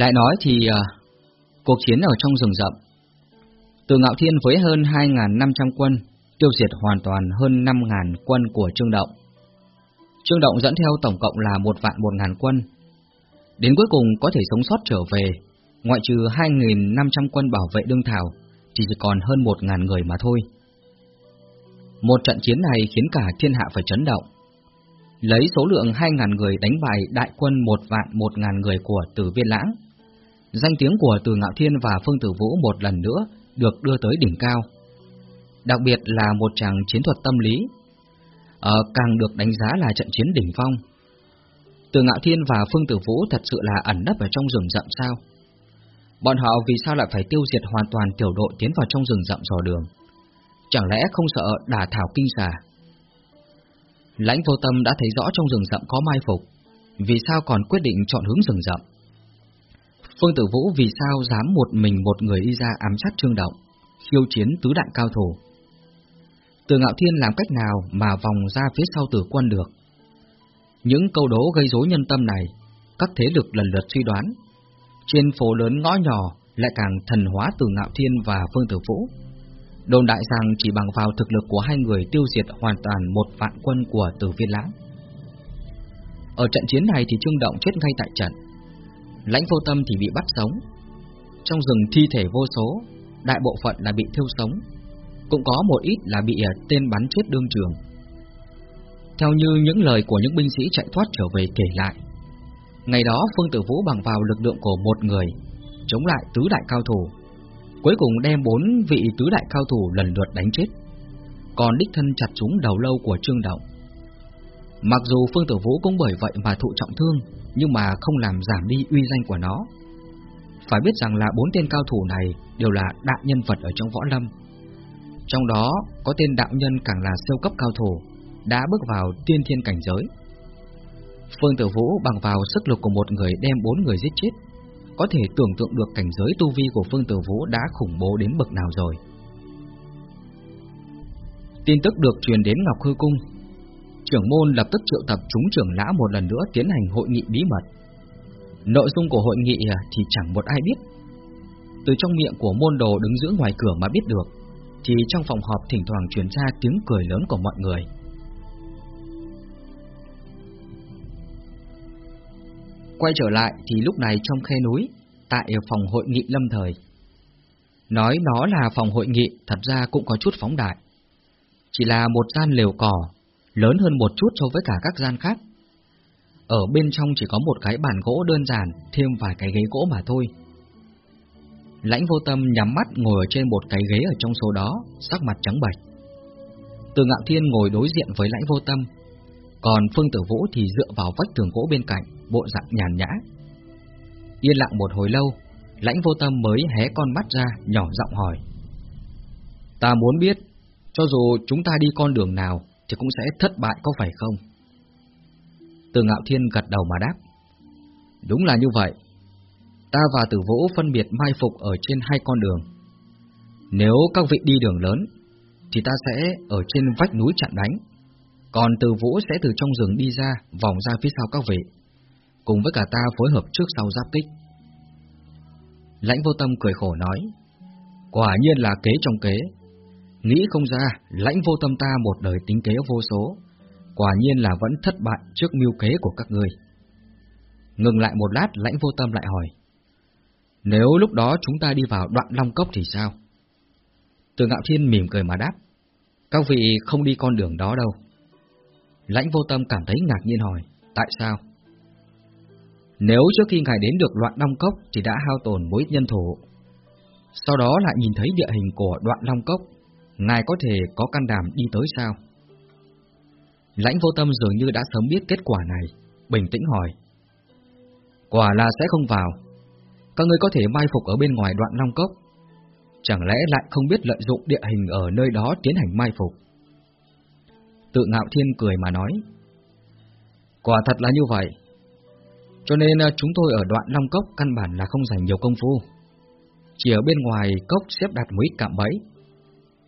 Lại nói thì uh, cuộc chiến ở trong rừng rậm, từ Ngạo Thiên với hơn 2.500 quân tiêu diệt hoàn toàn hơn 5.000 quân của Trương Động. Trương Động dẫn theo tổng cộng là một vạn một ngàn quân. Đến cuối cùng có thể sống sót trở về, ngoại trừ 2.500 quân bảo vệ đương thảo, thì chỉ còn hơn 1.000 người mà thôi. Một trận chiến này khiến cả thiên hạ phải chấn động. Lấy số lượng 2.000 người đánh bại đại quân một vạn một ngàn người của Tử Viên Lãng, danh tiếng của Từ Ngạo Thiên và Phương Tử Vũ một lần nữa được đưa tới đỉnh cao. Đặc biệt là một tràng chiến thuật tâm lý, ở ờ, càng được đánh giá là trận chiến đỉnh phong. Từ Ngạo Thiên và Phương Tử Vũ thật sự là ẩn nấp ở trong rừng rậm sao? Bọn họ vì sao lại phải tiêu diệt hoàn toàn tiểu đội tiến vào trong rừng rậm dò đường? Chẳng lẽ không sợ đả thảo kinh xà? Lãnh vô tâm đã thấy rõ trong rừng rậm có mai phục, vì sao còn quyết định chọn hướng rừng rậm? Phương Tử Vũ vì sao dám một mình một người đi ra ám sát Trương Động, khiêu chiến tứ đại cao thủ? Từ Ngạo Thiên làm cách nào mà vòng ra phía sau tử quân được? Những câu đố gây rối nhân tâm này, các thế lực lần lượt suy đoán. Trên phố lớn ngõ nhỏ lại càng thần hóa từ Ngạo Thiên và Phương Tử Vũ. Đồn đại rằng chỉ bằng vào thực lực của hai người tiêu diệt hoàn toàn một vạn quân của Tử Viên Lãng. Ở trận chiến này thì Trương Động chết ngay tại trận. Lãnh vô tâm thì bị bắt sống. Trong rừng thi thể vô số, đại bộ phận là bị thiêu sống, cũng có một ít là bị à, tên bắn chết đương trường. Theo như những lời của những binh sĩ chạy thoát trở về kể lại, ngày đó Phương Tử Vũ bằng vào lực lượng của một người, chống lại tứ đại cao thủ, cuối cùng đem bốn vị tứ đại cao thủ lần lượt đánh chết, còn đích thân chặt trúng đầu lâu của Trương Động. Mặc dù Phương Tử Vũ cũng bởi vậy mà thụ trọng thương, nhưng mà không làm giảm đi uy danh của nó. Phải biết rằng là bốn tên cao thủ này đều là đại nhân vật ở trong võ lâm. Trong đó có tên đạo nhân càng là siêu cấp cao thủ, đã bước vào tiên thiên cảnh giới. Phương Tử Vũ bằng vào sức lực của một người đem bốn người giết chết, có thể tưởng tượng được cảnh giới tu vi của Phương Tử Vũ đã khủng bố đến bậc nào rồi. Tin tức được truyền đến Ngọc Hư Cung, trưởng môn lập tức triệu tập chúng trưởng lão một lần nữa tiến hành hội nghị bí mật. Nội dung của hội nghị à, thì chẳng một ai biết. Từ trong miệng của môn đồ đứng giữa ngoài cửa mà biết được, thì trong phòng họp thỉnh thoảng truyền ra tiếng cười lớn của mọi người. Quay trở lại thì lúc này trong khe núi, tại phòng hội nghị lâm thời. Nói nó là phòng hội nghị thật ra cũng có chút phóng đại. Chỉ là một gian lều cỏ, lớn hơn một chút so với cả các gian khác. Ở bên trong chỉ có một cái bàn gỗ đơn giản, thêm vài cái ghế gỗ mà thôi. Lãnh vô tâm nhắm mắt ngồi ở trên một cái ghế ở trong số đó, sắc mặt trắng bệch. Từ ngạo thiên ngồi đối diện với lãnh vô tâm, còn Phương Tử Vũ thì dựa vào vách tường gỗ bên cạnh, bộ dạng nhàn nhã. Yên lặng một hồi lâu, lãnh vô tâm mới hé con mắt ra, nhỏ giọng hỏi. Ta muốn biết, cho dù chúng ta đi con đường nào, thì cũng sẽ thất bại có phải không? Từ ngạo thiên gật đầu mà đáp. Đúng là như vậy, ta và tử vũ phân biệt mai phục ở trên hai con đường. Nếu các vị đi đường lớn, thì ta sẽ ở trên vách núi chặn đánh, còn tử vũ sẽ từ trong rừng đi ra, vòng ra phía sau các vị, cùng với cả ta phối hợp trước sau giáp kích. Lãnh vô tâm cười khổ nói, quả nhiên là kế trong kế, nghĩ không ra lãnh vô tâm ta một đời tính kế vô số, quả nhiên là vẫn thất bại trước mưu kế của các người. Ngừng lại một lát lãnh vô tâm lại hỏi, nếu lúc đó chúng ta đi vào đoạn Long Cốc thì sao? Từ ngạo thiên mỉm cười mà đáp. Các vị không đi con đường đó đâu. Lãnh vô tâm cảm thấy ngạc nhiên hỏi. Tại sao? Nếu trước khi ngài đến được đoạn Long Cốc thì đã hao tổn mối nhân thủ. Sau đó lại nhìn thấy địa hình của đoạn Long Cốc, ngài có thể có can đảm đi tới sao? Lãnh vô tâm dường như đã sớm biết kết quả này, bình tĩnh hỏi. Quả là sẽ không vào, các người có thể mai phục ở bên ngoài đoạn Long Cốc. Chẳng lẽ lại không biết lợi dụng địa hình ở nơi đó tiến hành mai phục? Tự ngạo thiên cười mà nói. Quả thật là như vậy. Cho nên à, chúng tôi ở đoạn Long Cốc căn bản là không dành nhiều công phu. Chỉ ở bên ngoài cốc xếp đặt mấy cạm bẫy.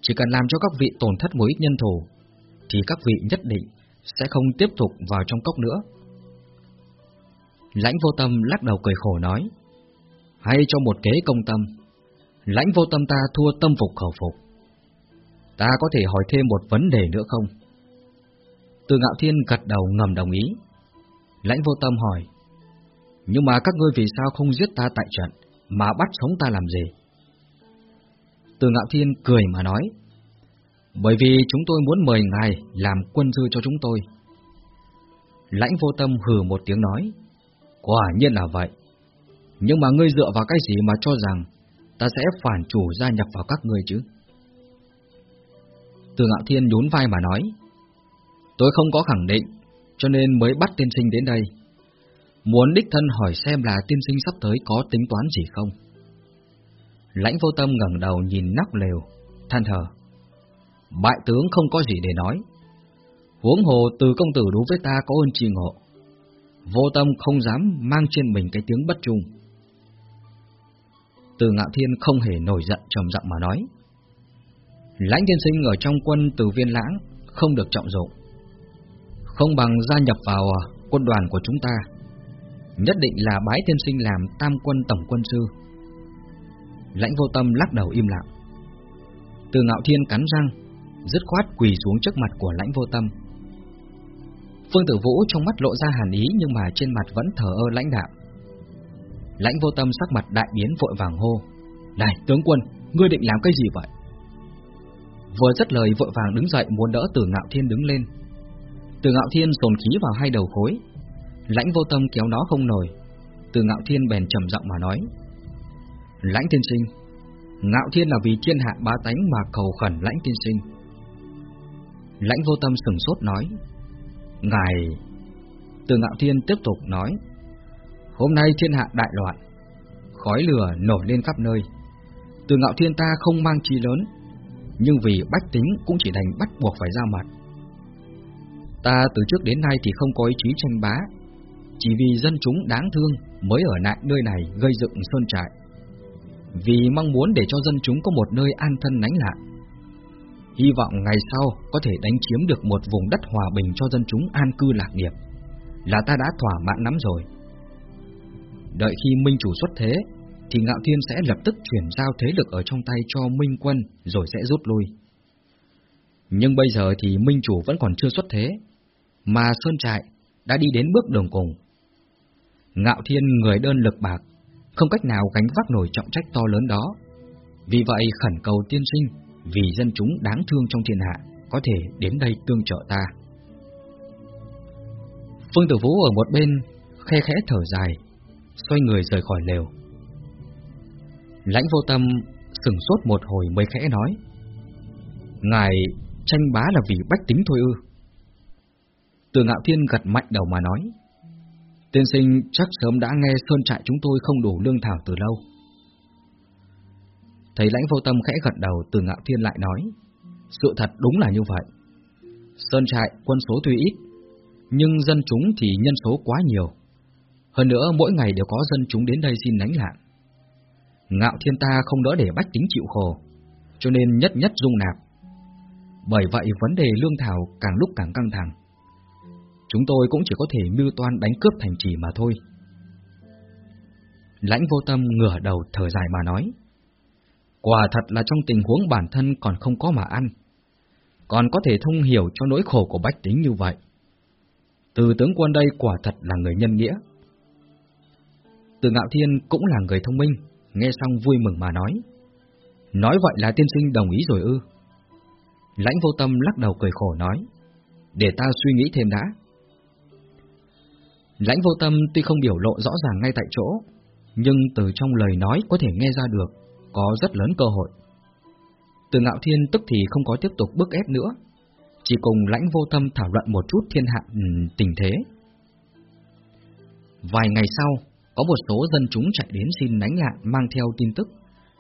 Chỉ cần làm cho các vị tổn thất một ít nhân thủ, thì các vị nhất định sẽ không tiếp tục vào trong cốc nữa. Lãnh vô tâm lắc đầu cười khổ nói. Hay cho một kế công tâm, lãnh vô tâm ta thua tâm phục khẩu phục. Ta có thể hỏi thêm một vấn đề nữa không? Từ ngạo thiên gật đầu ngầm đồng ý. Lãnh vô tâm hỏi, nhưng mà các ngươi vì sao không giết ta tại trận, mà bắt sống ta làm gì? Từ ngạo thiên cười mà nói, bởi vì chúng tôi muốn mời ngài làm quân dư cho chúng tôi. Lãnh vô tâm hừ một tiếng nói, quả nhiên là vậy. Nhưng mà ngươi dựa vào cái gì mà cho rằng ta sẽ phản chủ gia nhập vào các ngươi chứ? Từ ngạo thiên nhún vai mà nói, tôi không có khẳng định, cho nên mới bắt tiên sinh đến đây. Muốn đích thân hỏi xem là tiên sinh sắp tới có tính toán gì không? Lãnh vô tâm ngẩng đầu nhìn nóc lều, than thở. Bại tướng không có gì để nói. Huống hồ từ công tử đối với ta có ơn tri ngộ. Vô tâm không dám mang trên mình cái tiếng bất trung. Từ ngạo thiên không hề nổi giận trầm giọng mà nói. Lãnh tiên sinh ở trong quân từ viên lãng không được trọng dụng. Không bằng gia nhập vào à, quân đoàn của chúng ta. Nhất định là bái tiên sinh làm tam quân tổng quân sư. Lãnh vô tâm lắc đầu im lặng. Từ ngạo thiên cắn răng, dứt khoát quỳ xuống trước mặt của lãnh vô tâm. Phương Tử Vũ trong mắt lộ ra hàn ý nhưng mà trên mặt vẫn thờ ơ lãnh đạm. Lãnh vô tâm sắc mặt đại biến vội vàng hô. Này tướng quân, ngươi định làm cái gì vậy? Vừa dứt lời vội vàng đứng dậy muốn đỡ từ ngạo thiên đứng lên. Từ ngạo thiên dồn khí vào hai đầu khối. Lãnh vô tâm kéo nó không nổi. Từ ngạo thiên bèn trầm giọng mà nói. Lãnh tiên sinh, ngạo thiên là vì thiên hạ bá tánh mà cầu khẩn lãnh tiên sinh. Lãnh vô tâm sừng sốt nói. Ngài... Từ ngạo thiên tiếp tục nói. Hôm nay thiên hạ đại loạn, khói lửa nổi lên khắp nơi. Từ ngạo thiên ta không mang chi lớn, nhưng vì bách tính cũng chỉ đành bắt buộc phải ra mặt. Ta từ trước đến nay thì không có ý chí tranh bá, chỉ vì dân chúng đáng thương mới ở lại nơi này gây dựng sơn trại. Vì mong muốn để cho dân chúng có một nơi an thân nánh lạ. Hy vọng ngày sau có thể đánh chiếm được một vùng đất hòa bình cho dân chúng an cư lạc nghiệp, là ta đã thỏa mãn lắm rồi. Đợi khi Minh Chủ xuất thế, thì Ngạo Thiên sẽ lập tức chuyển giao thế lực ở trong tay cho Minh Quân rồi sẽ rút lui. Nhưng bây giờ thì Minh Chủ vẫn còn chưa xuất thế, mà Sơn Trại đã đi đến bước đường cùng. Ngạo Thiên người đơn lực bạc, không cách nào gánh vác nổi trọng trách to lớn đó. Vì vậy khẩn cầu tiên sinh, vì dân chúng đáng thương trong thiên hạ, có thể đến đây tương trợ ta. Phương Tử Vũ ở một bên, khe khẽ thở dài, xoay người rời khỏi lều. Lãnh vô tâm sừng sốt một hồi mới khẽ nói Ngài tranh bá là vì bách tính thôi ư Từ ngạo thiên gật mạnh đầu mà nói Tiên sinh chắc sớm đã nghe sơn trại chúng tôi không đủ lương thảo từ lâu Thấy lãnh vô tâm khẽ gật đầu từ ngạo thiên lại nói Sự thật đúng là như vậy Sơn trại quân số tuy ít Nhưng dân chúng thì nhân số quá nhiều Hơn nữa mỗi ngày đều có dân chúng đến đây xin nánh lạng Ngạo thiên ta không đỡ để bách tính chịu khổ, cho nên nhất nhất dung nạp. Bởi vậy vấn đề lương thảo càng lúc càng căng thẳng. Chúng tôi cũng chỉ có thể mưu toan đánh cướp thành trì mà thôi. Lãnh vô tâm ngửa đầu thở dài mà nói. Quả thật là trong tình huống bản thân còn không có mà ăn, còn có thể thông hiểu cho nỗi khổ của bách tính như vậy. Từ tướng quân đây quả thật là người nhân nghĩa. Từ ngạo thiên cũng là người thông minh, nghe xong vui mừng mà nói. Nói vậy là tiên sinh đồng ý rồi ư? Lãnh vô tâm lắc đầu cười khổ nói. Để ta suy nghĩ thêm đã. Lãnh vô tâm tuy không biểu lộ rõ ràng ngay tại chỗ, nhưng từ trong lời nói có thể nghe ra được, có rất lớn cơ hội. Từ ngạo thiên tức thì không có tiếp tục bức ép nữa, chỉ cùng lãnh vô tâm thảo luận một chút thiên hạ ừ, tình thế. Vài ngày sau, có một số dân chúng chạy đến xin đánh lạ mang theo tin tức,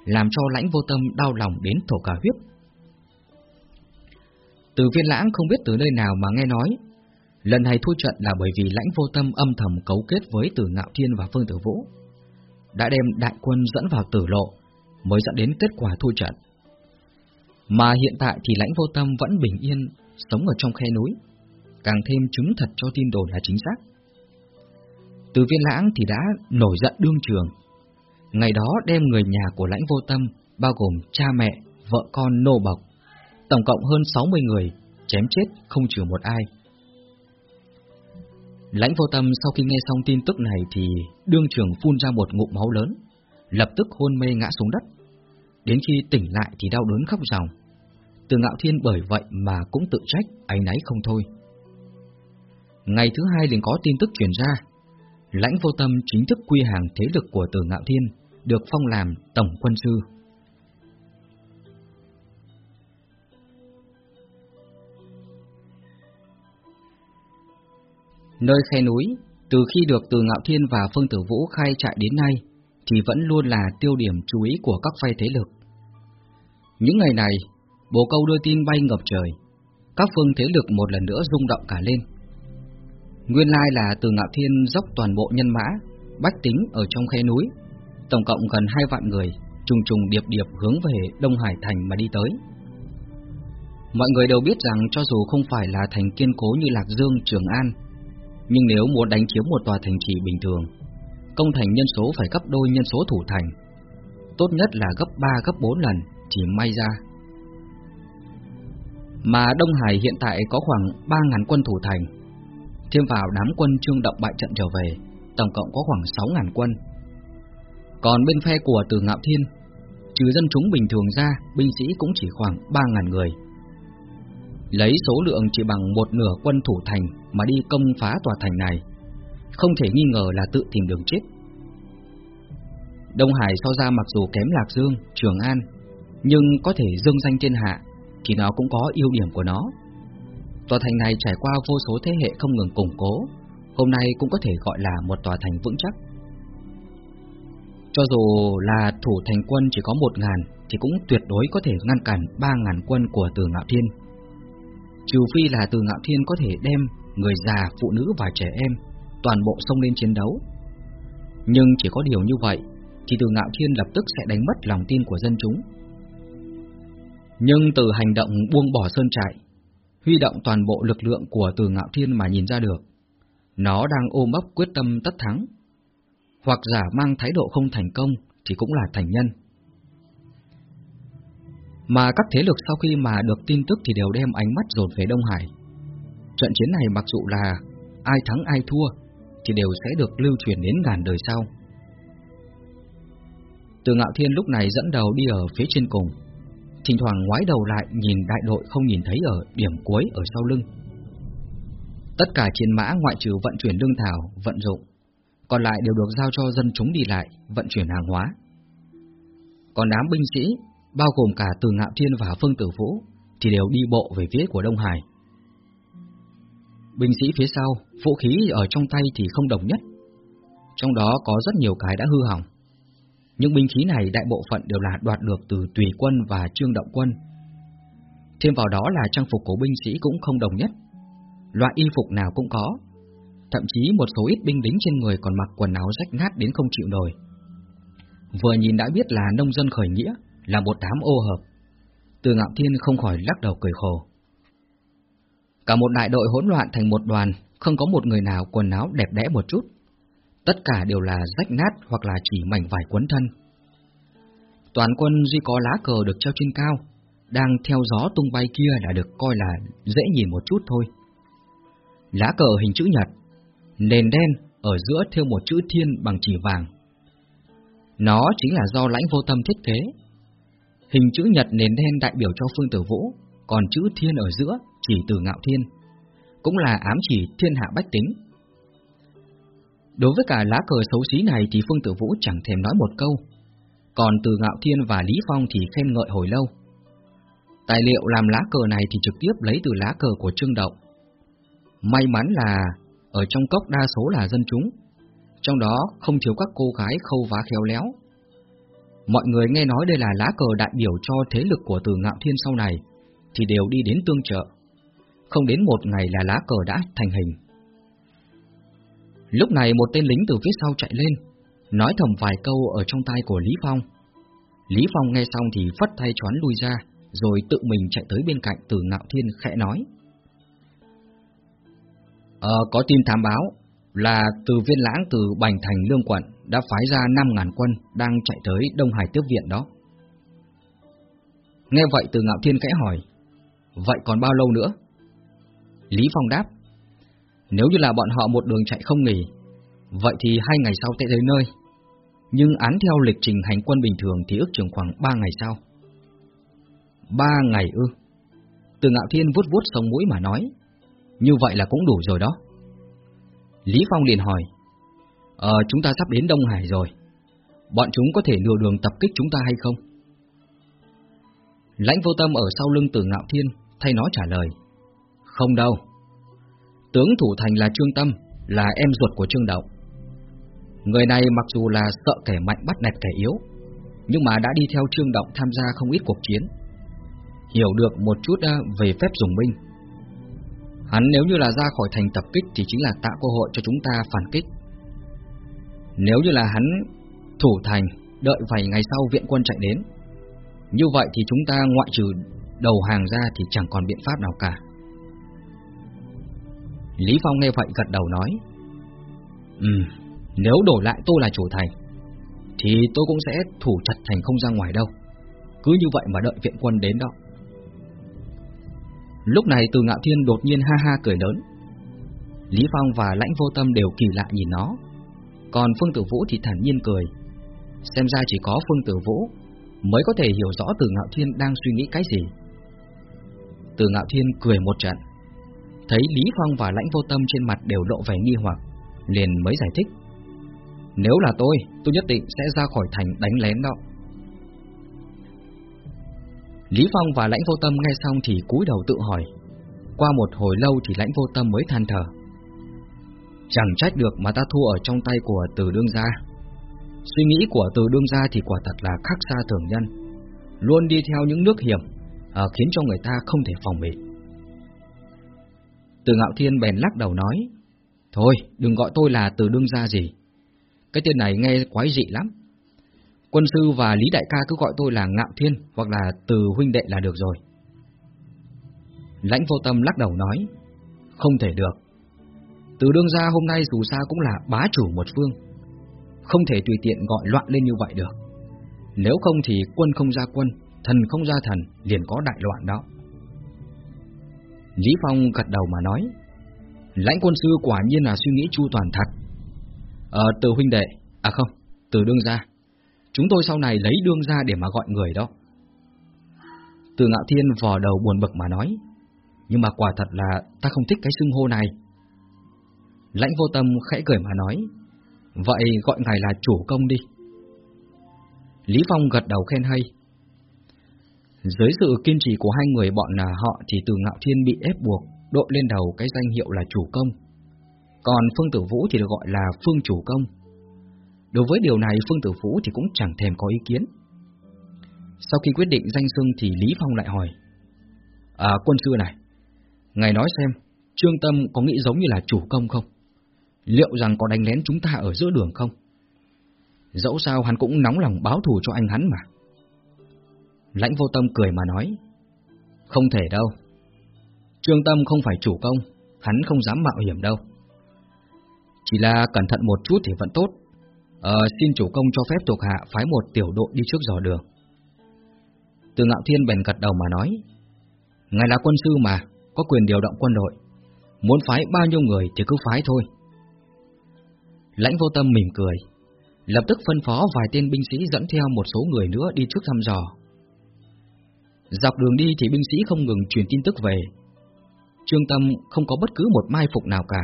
làm cho lãnh vô tâm đau lòng đến thổ cả huyết. Từ viên lãng không biết từ nơi nào mà nghe nói, lần này thua trận là bởi vì lãnh vô tâm âm thầm cấu kết với tử ngạo thiên và phương tử vũ, đã đem đại quân dẫn vào tử lộ, mới dẫn đến kết quả thua trận. Mà hiện tại thì lãnh vô tâm vẫn bình yên, sống ở trong khe núi, càng thêm chứng thật cho tin đồn là chính xác. Từ viên lãng thì đã nổi giận đương trường. Ngày đó đem người nhà của lãnh vô tâm, bao gồm cha mẹ, vợ con nô bộc, tổng cộng hơn 60 người, chém chết không trừ một ai. Lãnh vô tâm sau khi nghe xong tin tức này thì đương trường phun ra một ngụm máu lớn, lập tức hôn mê ngã xuống đất. Đến khi tỉnh lại thì đau đớn khóc ròng. Từ ngạo thiên bởi vậy mà cũng tự trách, áy náy không thôi. Ngày thứ hai liền có tin tức truyền ra, lãnh vô tâm chính thức quy hàng thế lực của từ ngạo thiên, được phong làm tổng quân sư. Nơi khe núi, từ khi được từ Ngạo Thiên và Phương Tử Vũ khai trại đến nay, thì vẫn luôn là tiêu điểm chú ý của các phe thế lực. Những ngày này, bồ câu đưa tin bay ngập trời, các phương thế lực một lần nữa rung động cả lên. Nguyên lai là từ Ngạo Thiên dốc toàn bộ nhân mã, bách tính ở trong khe núi, tổng cộng gần hai vạn người, trùng trùng điệp điệp hướng về Đông Hải Thành mà đi tới. Mọi người đều biết rằng cho dù không phải là thành kiên cố như Lạc Dương, Trường An, nhưng nếu muốn đánh chiếm một tòa thành trì bình thường, công thành nhân số phải gấp đôi nhân số thủ thành. Tốt nhất là gấp 3 gấp 4 lần chỉ may ra. Mà Đông Hải hiện tại có khoảng 3.000 quân thủ thành, thêm vào đám quân trương động bại trận trở về, tổng cộng có khoảng 6.000 quân. Còn bên phe của Từ Ngạo Thiên, trừ dân chúng bình thường ra, binh sĩ cũng chỉ khoảng 3.000 người. Lấy số lượng chỉ bằng một nửa quân thủ thành mà đi công phá tòa thành này, không thể nghi ngờ là tự tìm đường chết. Đông Hải so ra mặc dù kém Lạc Dương, Trường An, nhưng có thể dương danh thiên hạ, thì nó cũng có ưu điểm của nó. Tòa thành này trải qua vô số thế hệ không ngừng củng cố, hôm nay cũng có thể gọi là một tòa thành vững chắc. Cho dù là thủ thành quân chỉ có một ngàn, thì cũng tuyệt đối có thể ngăn cản ba ngàn quân của Từ Ngạo Thiên. Trừ phi là Từ Ngạo Thiên có thể đem người già, phụ nữ và trẻ em toàn bộ xông lên chiến đấu. Nhưng chỉ có điều như vậy thì Từ Ngạo Thiên lập tức sẽ đánh mất lòng tin của dân chúng. Nhưng từ hành động buông bỏ sơn trại, huy động toàn bộ lực lượng của Từ Ngạo Thiên mà nhìn ra được, nó đang ôm ấp quyết tâm tất thắng. Hoặc giả mang thái độ không thành công thì cũng là thành nhân. Mà các thế lực sau khi mà được tin tức thì đều đem ánh mắt dồn về Đông Hải. Trận chiến này mặc dù là ai thắng ai thua thì đều sẽ được lưu truyền đến ngàn đời sau. Từ Ngạo Thiên lúc này dẫn đầu đi ở phía trên cùng, thỉnh thoảng ngoái đầu lại nhìn đại đội không nhìn thấy ở điểm cuối ở sau lưng. Tất cả chiến mã ngoại trừ vận chuyển lương thảo, vận dụng, còn lại đều được giao cho dân chúng đi lại, vận chuyển hàng hóa. Còn đám binh sĩ, bao gồm cả Từ Ngạo Thiên và Phương Tử Vũ, thì đều đi bộ về phía của Đông Hải. Binh sĩ phía sau, vũ khí ở trong tay thì không đồng nhất. Trong đó có rất nhiều cái đã hư hỏng. Những binh khí này đại bộ phận đều là đoạt được từ tùy quân và trương động quân. Thêm vào đó là trang phục của binh sĩ cũng không đồng nhất. Loại y phục nào cũng có. Thậm chí một số ít binh lính trên người còn mặc quần áo rách nát đến không chịu nổi. Vừa nhìn đã biết là nông dân khởi nghĩa, là một đám ô hợp. Từ ngạo thiên không khỏi lắc đầu cười khổ. Cả một đại đội hỗn loạn thành một đoàn, không có một người nào quần áo đẹp đẽ một chút. Tất cả đều là rách nát hoặc là chỉ mảnh vải quấn thân. Toàn quân duy có lá cờ được treo trên cao, đang theo gió tung bay kia đã được coi là dễ nhìn một chút thôi. Lá cờ hình chữ nhật, nền đen ở giữa thêu một chữ thiên bằng chỉ vàng. Nó chính là do lãnh vô tâm thiết kế. Hình chữ nhật nền đen đại biểu cho Phương Tử Vũ, còn chữ thiên ở giữa chỉ từ ngạo thiên, cũng là ám chỉ thiên hạ bách tính. Đối với cả lá cờ xấu xí này thì Phương Tử Vũ chẳng thèm nói một câu, còn từ Ngạo Thiên và Lý Phong thì khen ngợi hồi lâu. Tài liệu làm lá cờ này thì trực tiếp lấy từ lá cờ của Trương Động. May mắn là ở trong cốc đa số là dân chúng, trong đó không thiếu các cô gái khâu vá khéo léo. Mọi người nghe nói đây là lá cờ đại biểu cho thế lực của từ Ngạo Thiên sau này, thì đều đi đến tương trợ. Không đến một ngày là lá cờ đã thành hình. Lúc này một tên lính từ phía sau chạy lên, nói thầm vài câu ở trong tai của Lý Phong. Lý Phong nghe xong thì phất tay choán lui ra, rồi tự mình chạy tới bên cạnh từ ngạo thiên khẽ nói. Ờ, có tin thám báo, là từ viên lãng từ Bành Thành Lương Quận đã phái ra 5.000 quân đang chạy tới Đông Hải tiếp viện đó. Nghe vậy từ Ngạo Thiên kẽ hỏi, vậy còn bao lâu nữa? Lý Phong đáp, nếu như là bọn họ một đường chạy không nghỉ, vậy thì hai ngày sau sẽ tới nơi. Nhưng án theo lịch trình hành quân bình thường thì ước chừng khoảng ba ngày sau. Ba ngày ư? Từ Ngạo Thiên vuốt vuốt sống mũi mà nói, như vậy là cũng đủ rồi đó. Lý Phong liền hỏi, Ờ, chúng ta sắp đến Đông Hải rồi. Bọn chúng có thể nửa đường tập kích chúng ta hay không? Lãnh vô tâm ở sau lưng tử ngạo thiên, thay nó trả lời. Không đâu. Tướng thủ thành là Trương Tâm, là em ruột của Trương Động. Người này mặc dù là sợ kẻ mạnh bắt nạt kẻ yếu, nhưng mà đã đi theo Trương Động tham gia không ít cuộc chiến. Hiểu được một chút ờ, về phép dùng binh. Hắn nếu như là ra khỏi thành tập kích thì chính là tạo cơ hội cho chúng ta phản kích. Nếu như là hắn thủ thành, đợi vài ngày sau viện quân chạy đến, như vậy thì chúng ta ngoại trừ đầu hàng ra thì chẳng còn biện pháp nào cả. Lý Phong nghe vậy gật đầu nói, Ừ, nếu đổi lại tôi là chủ thành, thì tôi cũng sẽ thủ chặt thành không ra ngoài đâu. Cứ như vậy mà đợi viện quân đến đó. Lúc này từ ngạo thiên đột nhiên ha ha cười lớn. Lý Phong và lãnh vô tâm đều kỳ lạ nhìn nó. Còn Phương Tử Vũ thì thản nhiên cười. Xem ra chỉ có Phương Tử Vũ mới có thể hiểu rõ từ ngạo thiên đang suy nghĩ cái gì. Từ ngạo thiên cười một trận. Thấy Lý Phong và lãnh vô tâm trên mặt đều lộ vẻ nghi hoặc, liền mới giải thích. Nếu là tôi, tôi nhất định sẽ ra khỏi thành đánh lén đó. Lý Phong và Lãnh Vô Tâm nghe xong thì cúi đầu tự hỏi. Qua một hồi lâu thì Lãnh Vô Tâm mới than thở. Chẳng trách được mà ta thua ở trong tay của Từ Đương Gia. Suy nghĩ của Từ Đương Gia thì quả thật là khác xa thường nhân, luôn đi theo những nước hiểm, à, khiến cho người ta không thể phòng bị. Từ Ngạo Thiên bèn lắc đầu nói, Thôi, đừng gọi tôi là Từ Đương Gia gì. Cái tên này nghe quái dị lắm. Quân sư và Lý Đại ca cứ gọi tôi là Ngạo Thiên hoặc là Từ huynh đệ là được rồi. Lãnh vô tâm lắc đầu nói, không thể được. Từ đương gia hôm nay dù sao cũng là bá chủ một phương, không thể tùy tiện gọi loạn lên như vậy được. Nếu không thì quân không ra quân, thần không ra thần, liền có đại loạn đó. Lý Phong gật đầu mà nói, lãnh quân sư quả nhiên là suy nghĩ chu toàn thật. Ờ, từ huynh đệ, à không, từ đương gia. Chúng tôi sau này lấy đương ra để mà gọi người đó. Từ ngạo thiên vò đầu buồn bực mà nói, nhưng mà quả thật là ta không thích cái xưng hô này. Lãnh vô tâm khẽ cười mà nói, vậy gọi ngài là chủ công đi. Lý Phong gật đầu khen hay. Dưới sự kiên trì của hai người bọn là họ thì từ ngạo thiên bị ép buộc đội lên đầu cái danh hiệu là chủ công. Còn Phương Tử Vũ thì được gọi là Phương Chủ Công. Đối với điều này Phương Tử Vũ thì cũng chẳng thèm có ý kiến. Sau khi quyết định danh xưng thì Lý Phong lại hỏi. À quân sư này, ngài nói xem, Trương Tâm có nghĩ giống như là chủ công không? Liệu rằng có đánh lén chúng ta ở giữa đường không? Dẫu sao hắn cũng nóng lòng báo thù cho anh hắn mà. Lãnh vô tâm cười mà nói. Không thể đâu. Trương Tâm không phải chủ công, hắn không dám mạo hiểm đâu. Chỉ là cẩn thận một chút thì vẫn tốt, Ờ, xin chủ công cho phép thuộc hạ phái một tiểu đội đi trước dò đường. Từ ngạo thiên bèn gật đầu mà nói, Ngài là quân sư mà, có quyền điều động quân đội. Muốn phái bao nhiêu người thì cứ phái thôi. Lãnh vô tâm mỉm cười, lập tức phân phó vài tên binh sĩ dẫn theo một số người nữa đi trước thăm dò. Dọc đường đi thì binh sĩ không ngừng truyền tin tức về. Trương Tâm không có bất cứ một mai phục nào cả,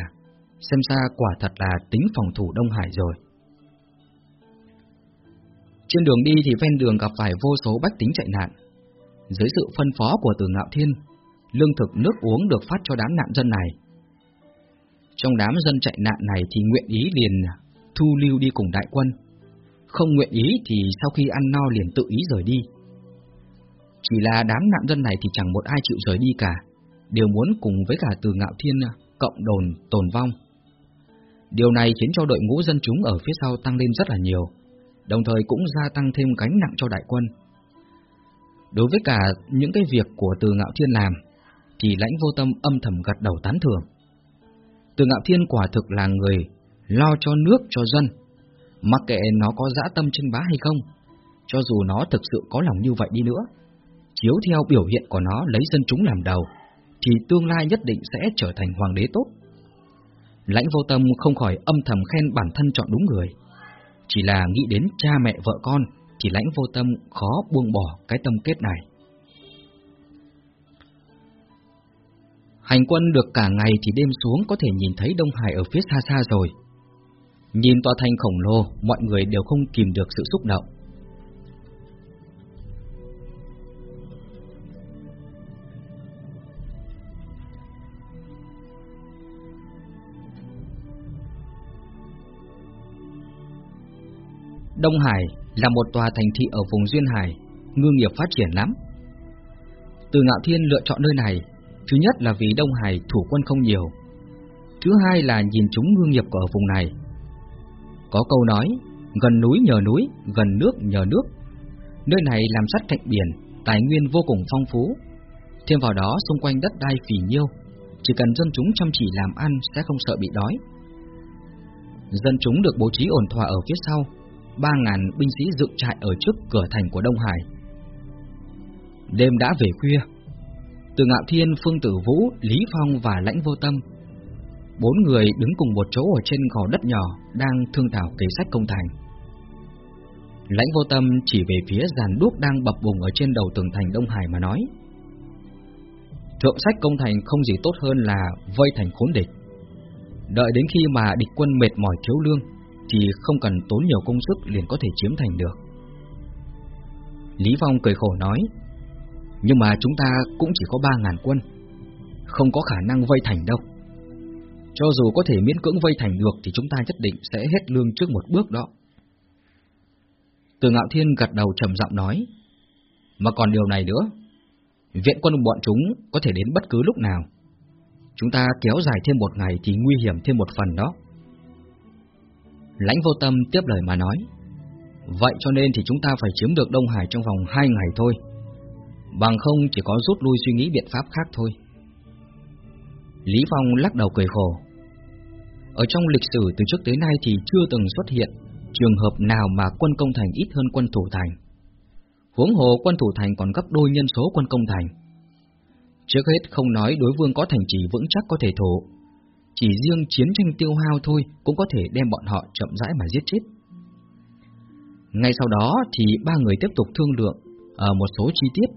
xem ra quả thật là tính phòng thủ Đông Hải rồi. Trên đường đi thì ven đường gặp phải vô số bách tính chạy nạn. Dưới sự phân phó của Từ Ngạo Thiên, lương thực nước uống được phát cho đám nạn dân này. Trong đám dân chạy nạn này thì nguyện ý liền thu lưu đi cùng đại quân. Không nguyện ý thì sau khi ăn no liền tự ý rời đi. Chỉ là đám nạn dân này thì chẳng một ai chịu rời đi cả, đều muốn cùng với cả Từ Ngạo Thiên cộng đồn tồn vong. Điều này khiến cho đội ngũ dân chúng ở phía sau tăng lên rất là nhiều đồng thời cũng gia tăng thêm gánh nặng cho đại quân. Đối với cả những cái việc của Từ Ngạo Thiên làm, thì lãnh vô tâm âm thầm gật đầu tán thưởng. Từ Ngạo Thiên quả thực là người lo cho nước cho dân, mặc kệ nó có dã tâm chân bá hay không, cho dù nó thực sự có lòng như vậy đi nữa, chiếu theo biểu hiện của nó lấy dân chúng làm đầu, thì tương lai nhất định sẽ trở thành hoàng đế tốt. Lãnh vô tâm không khỏi âm thầm khen bản thân chọn đúng người. Chỉ là nghĩ đến cha mẹ vợ con thì lãnh vô tâm khó buông bỏ cái tâm kết này. Hành quân được cả ngày thì đêm xuống có thể nhìn thấy Đông Hải ở phía xa xa rồi. Nhìn tòa thành khổng lồ, mọi người đều không kìm được sự xúc động. Đông Hải là một tòa thành thị ở vùng Duyên Hải, ngư nghiệp phát triển lắm. Từ Ngạo Thiên lựa chọn nơi này, thứ nhất là vì Đông Hải thủ quân không nhiều, thứ hai là nhìn chúng ngư nghiệp của ở vùng này. Có câu nói, gần núi nhờ núi, gần nước nhờ nước. Nơi này làm sát cạnh biển, tài nguyên vô cùng phong phú. Thêm vào đó xung quanh đất đai phì nhiêu, chỉ cần dân chúng chăm chỉ làm ăn sẽ không sợ bị đói. Dân chúng được bố trí ổn thỏa ở phía sau, ba ngàn binh sĩ dựng trại ở trước cửa thành của Đông Hải. Đêm đã về khuya, từ Ngạo Thiên, Phương Tử Vũ, Lý Phong và Lãnh Vô Tâm, bốn người đứng cùng một chỗ ở trên gò đất nhỏ đang thương thảo kế sách công thành. Lãnh Vô Tâm chỉ về phía giàn đuốc đang bập bùng ở trên đầu tường thành Đông Hải mà nói: Thượng sách công thành không gì tốt hơn là vây thành khốn địch. Đợi đến khi mà địch quân mệt mỏi thiếu lương thì không cần tốn nhiều công sức liền có thể chiếm thành được. Lý Phong cười khổ nói, nhưng mà chúng ta cũng chỉ có ba ngàn quân, không có khả năng vây thành đâu. Cho dù có thể miễn cưỡng vây thành được thì chúng ta nhất định sẽ hết lương trước một bước đó. Từ Ngạo Thiên gật đầu trầm giọng nói, mà còn điều này nữa, viện quân bọn chúng có thể đến bất cứ lúc nào. Chúng ta kéo dài thêm một ngày thì nguy hiểm thêm một phần đó. Lãnh vô tâm tiếp lời mà nói, Vậy cho nên thì chúng ta phải chiếm được Đông Hải trong vòng hai ngày thôi, Bằng không chỉ có rút lui suy nghĩ biện pháp khác thôi. Lý Phong lắc đầu cười khổ, Ở trong lịch sử từ trước tới nay thì chưa từng xuất hiện Trường hợp nào mà quân công thành ít hơn quân thủ thành. Huống hồ quân thủ thành còn gấp đôi nhân số quân công thành. Trước hết không nói đối vương có thành trì vững chắc có thể thủ chỉ riêng chiến tranh tiêu hao thôi cũng có thể đem bọn họ chậm rãi mà giết chết. Ngay sau đó thì ba người tiếp tục thương lượng ở một số chi tiết,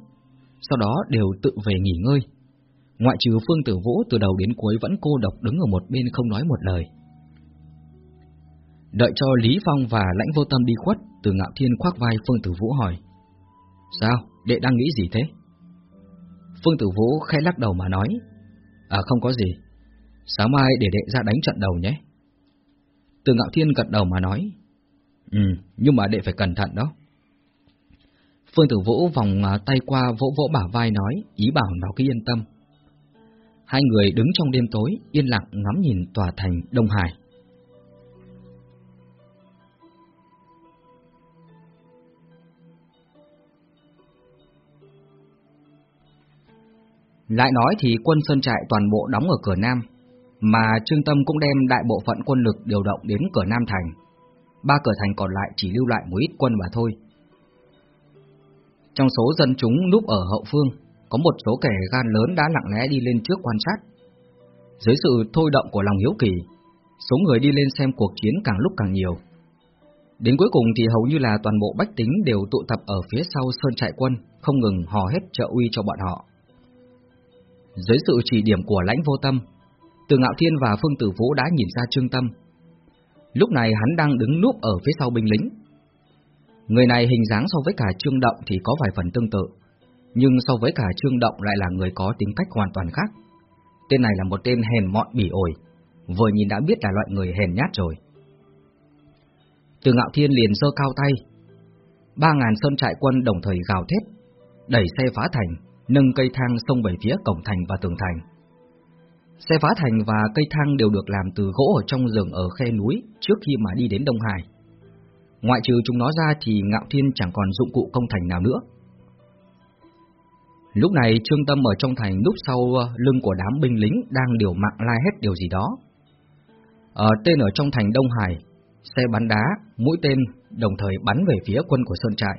sau đó đều tự về nghỉ ngơi. Ngoại trừ Phương Tử Vũ từ đầu đến cuối vẫn cô độc đứng ở một bên không nói một lời. Đợi cho Lý Phong và Lãnh Vô Tâm đi khuất, từ Ngạo Thiên khoác vai Phương Tử Vũ hỏi. Sao, đệ đang nghĩ gì thế? Phương Tử Vũ khẽ lắc đầu mà nói. À không có gì, Sáng mai để đệ ra đánh trận đầu nhé. Từ Ngạo Thiên gật đầu mà nói. Ừ, nhưng mà đệ phải cẩn thận đó. Phương Tử Vũ vòng à, tay qua vỗ vỗ bả vai nói, ý bảo nó cứ yên tâm. Hai người đứng trong đêm tối, yên lặng ngắm nhìn tòa thành Đông Hải. Lại nói thì quân Sơn Trại toàn bộ đóng ở cửa Nam, mà Trương Tâm cũng đem đại bộ phận quân lực điều động đến cửa Nam Thành. Ba cửa thành còn lại chỉ lưu lại một ít quân mà thôi. Trong số dân chúng núp ở hậu phương, có một số kẻ gan lớn đã lặng lẽ đi lên trước quan sát. Dưới sự thôi động của lòng hiếu kỳ, số người đi lên xem cuộc chiến càng lúc càng nhiều. Đến cuối cùng thì hầu như là toàn bộ bách tính đều tụ tập ở phía sau sơn trại quân, không ngừng hò hét trợ uy cho bọn họ. Dưới sự chỉ điểm của lãnh vô tâm, từ Ngạo Thiên và Phương Tử Vũ đã nhìn ra Trương Tâm. Lúc này hắn đang đứng núp ở phía sau binh lính. Người này hình dáng so với cả Trương Động thì có vài phần tương tự, nhưng so với cả Trương Động lại là người có tính cách hoàn toàn khác. Tên này là một tên hèn mọn bỉ ổi, vừa nhìn đã biết là loại người hèn nhát rồi. Từ Ngạo Thiên liền giơ cao tay, ba ngàn sơn trại quân đồng thời gào thét, đẩy xe phá thành, nâng cây thang xông về phía cổng thành và tường thành. Xe phá thành và cây thang đều được làm từ gỗ ở trong rừng ở khe núi trước khi mà đi đến Đông Hải. Ngoại trừ chúng nó ra thì Ngạo Thiên chẳng còn dụng cụ công thành nào nữa. Lúc này Trương Tâm ở trong thành núp sau ờ, lưng của đám binh lính đang điều mạng la hét điều gì đó. Ở tên ở trong thành Đông Hải, xe bắn đá, mũi tên đồng thời bắn về phía quân của Sơn Trại.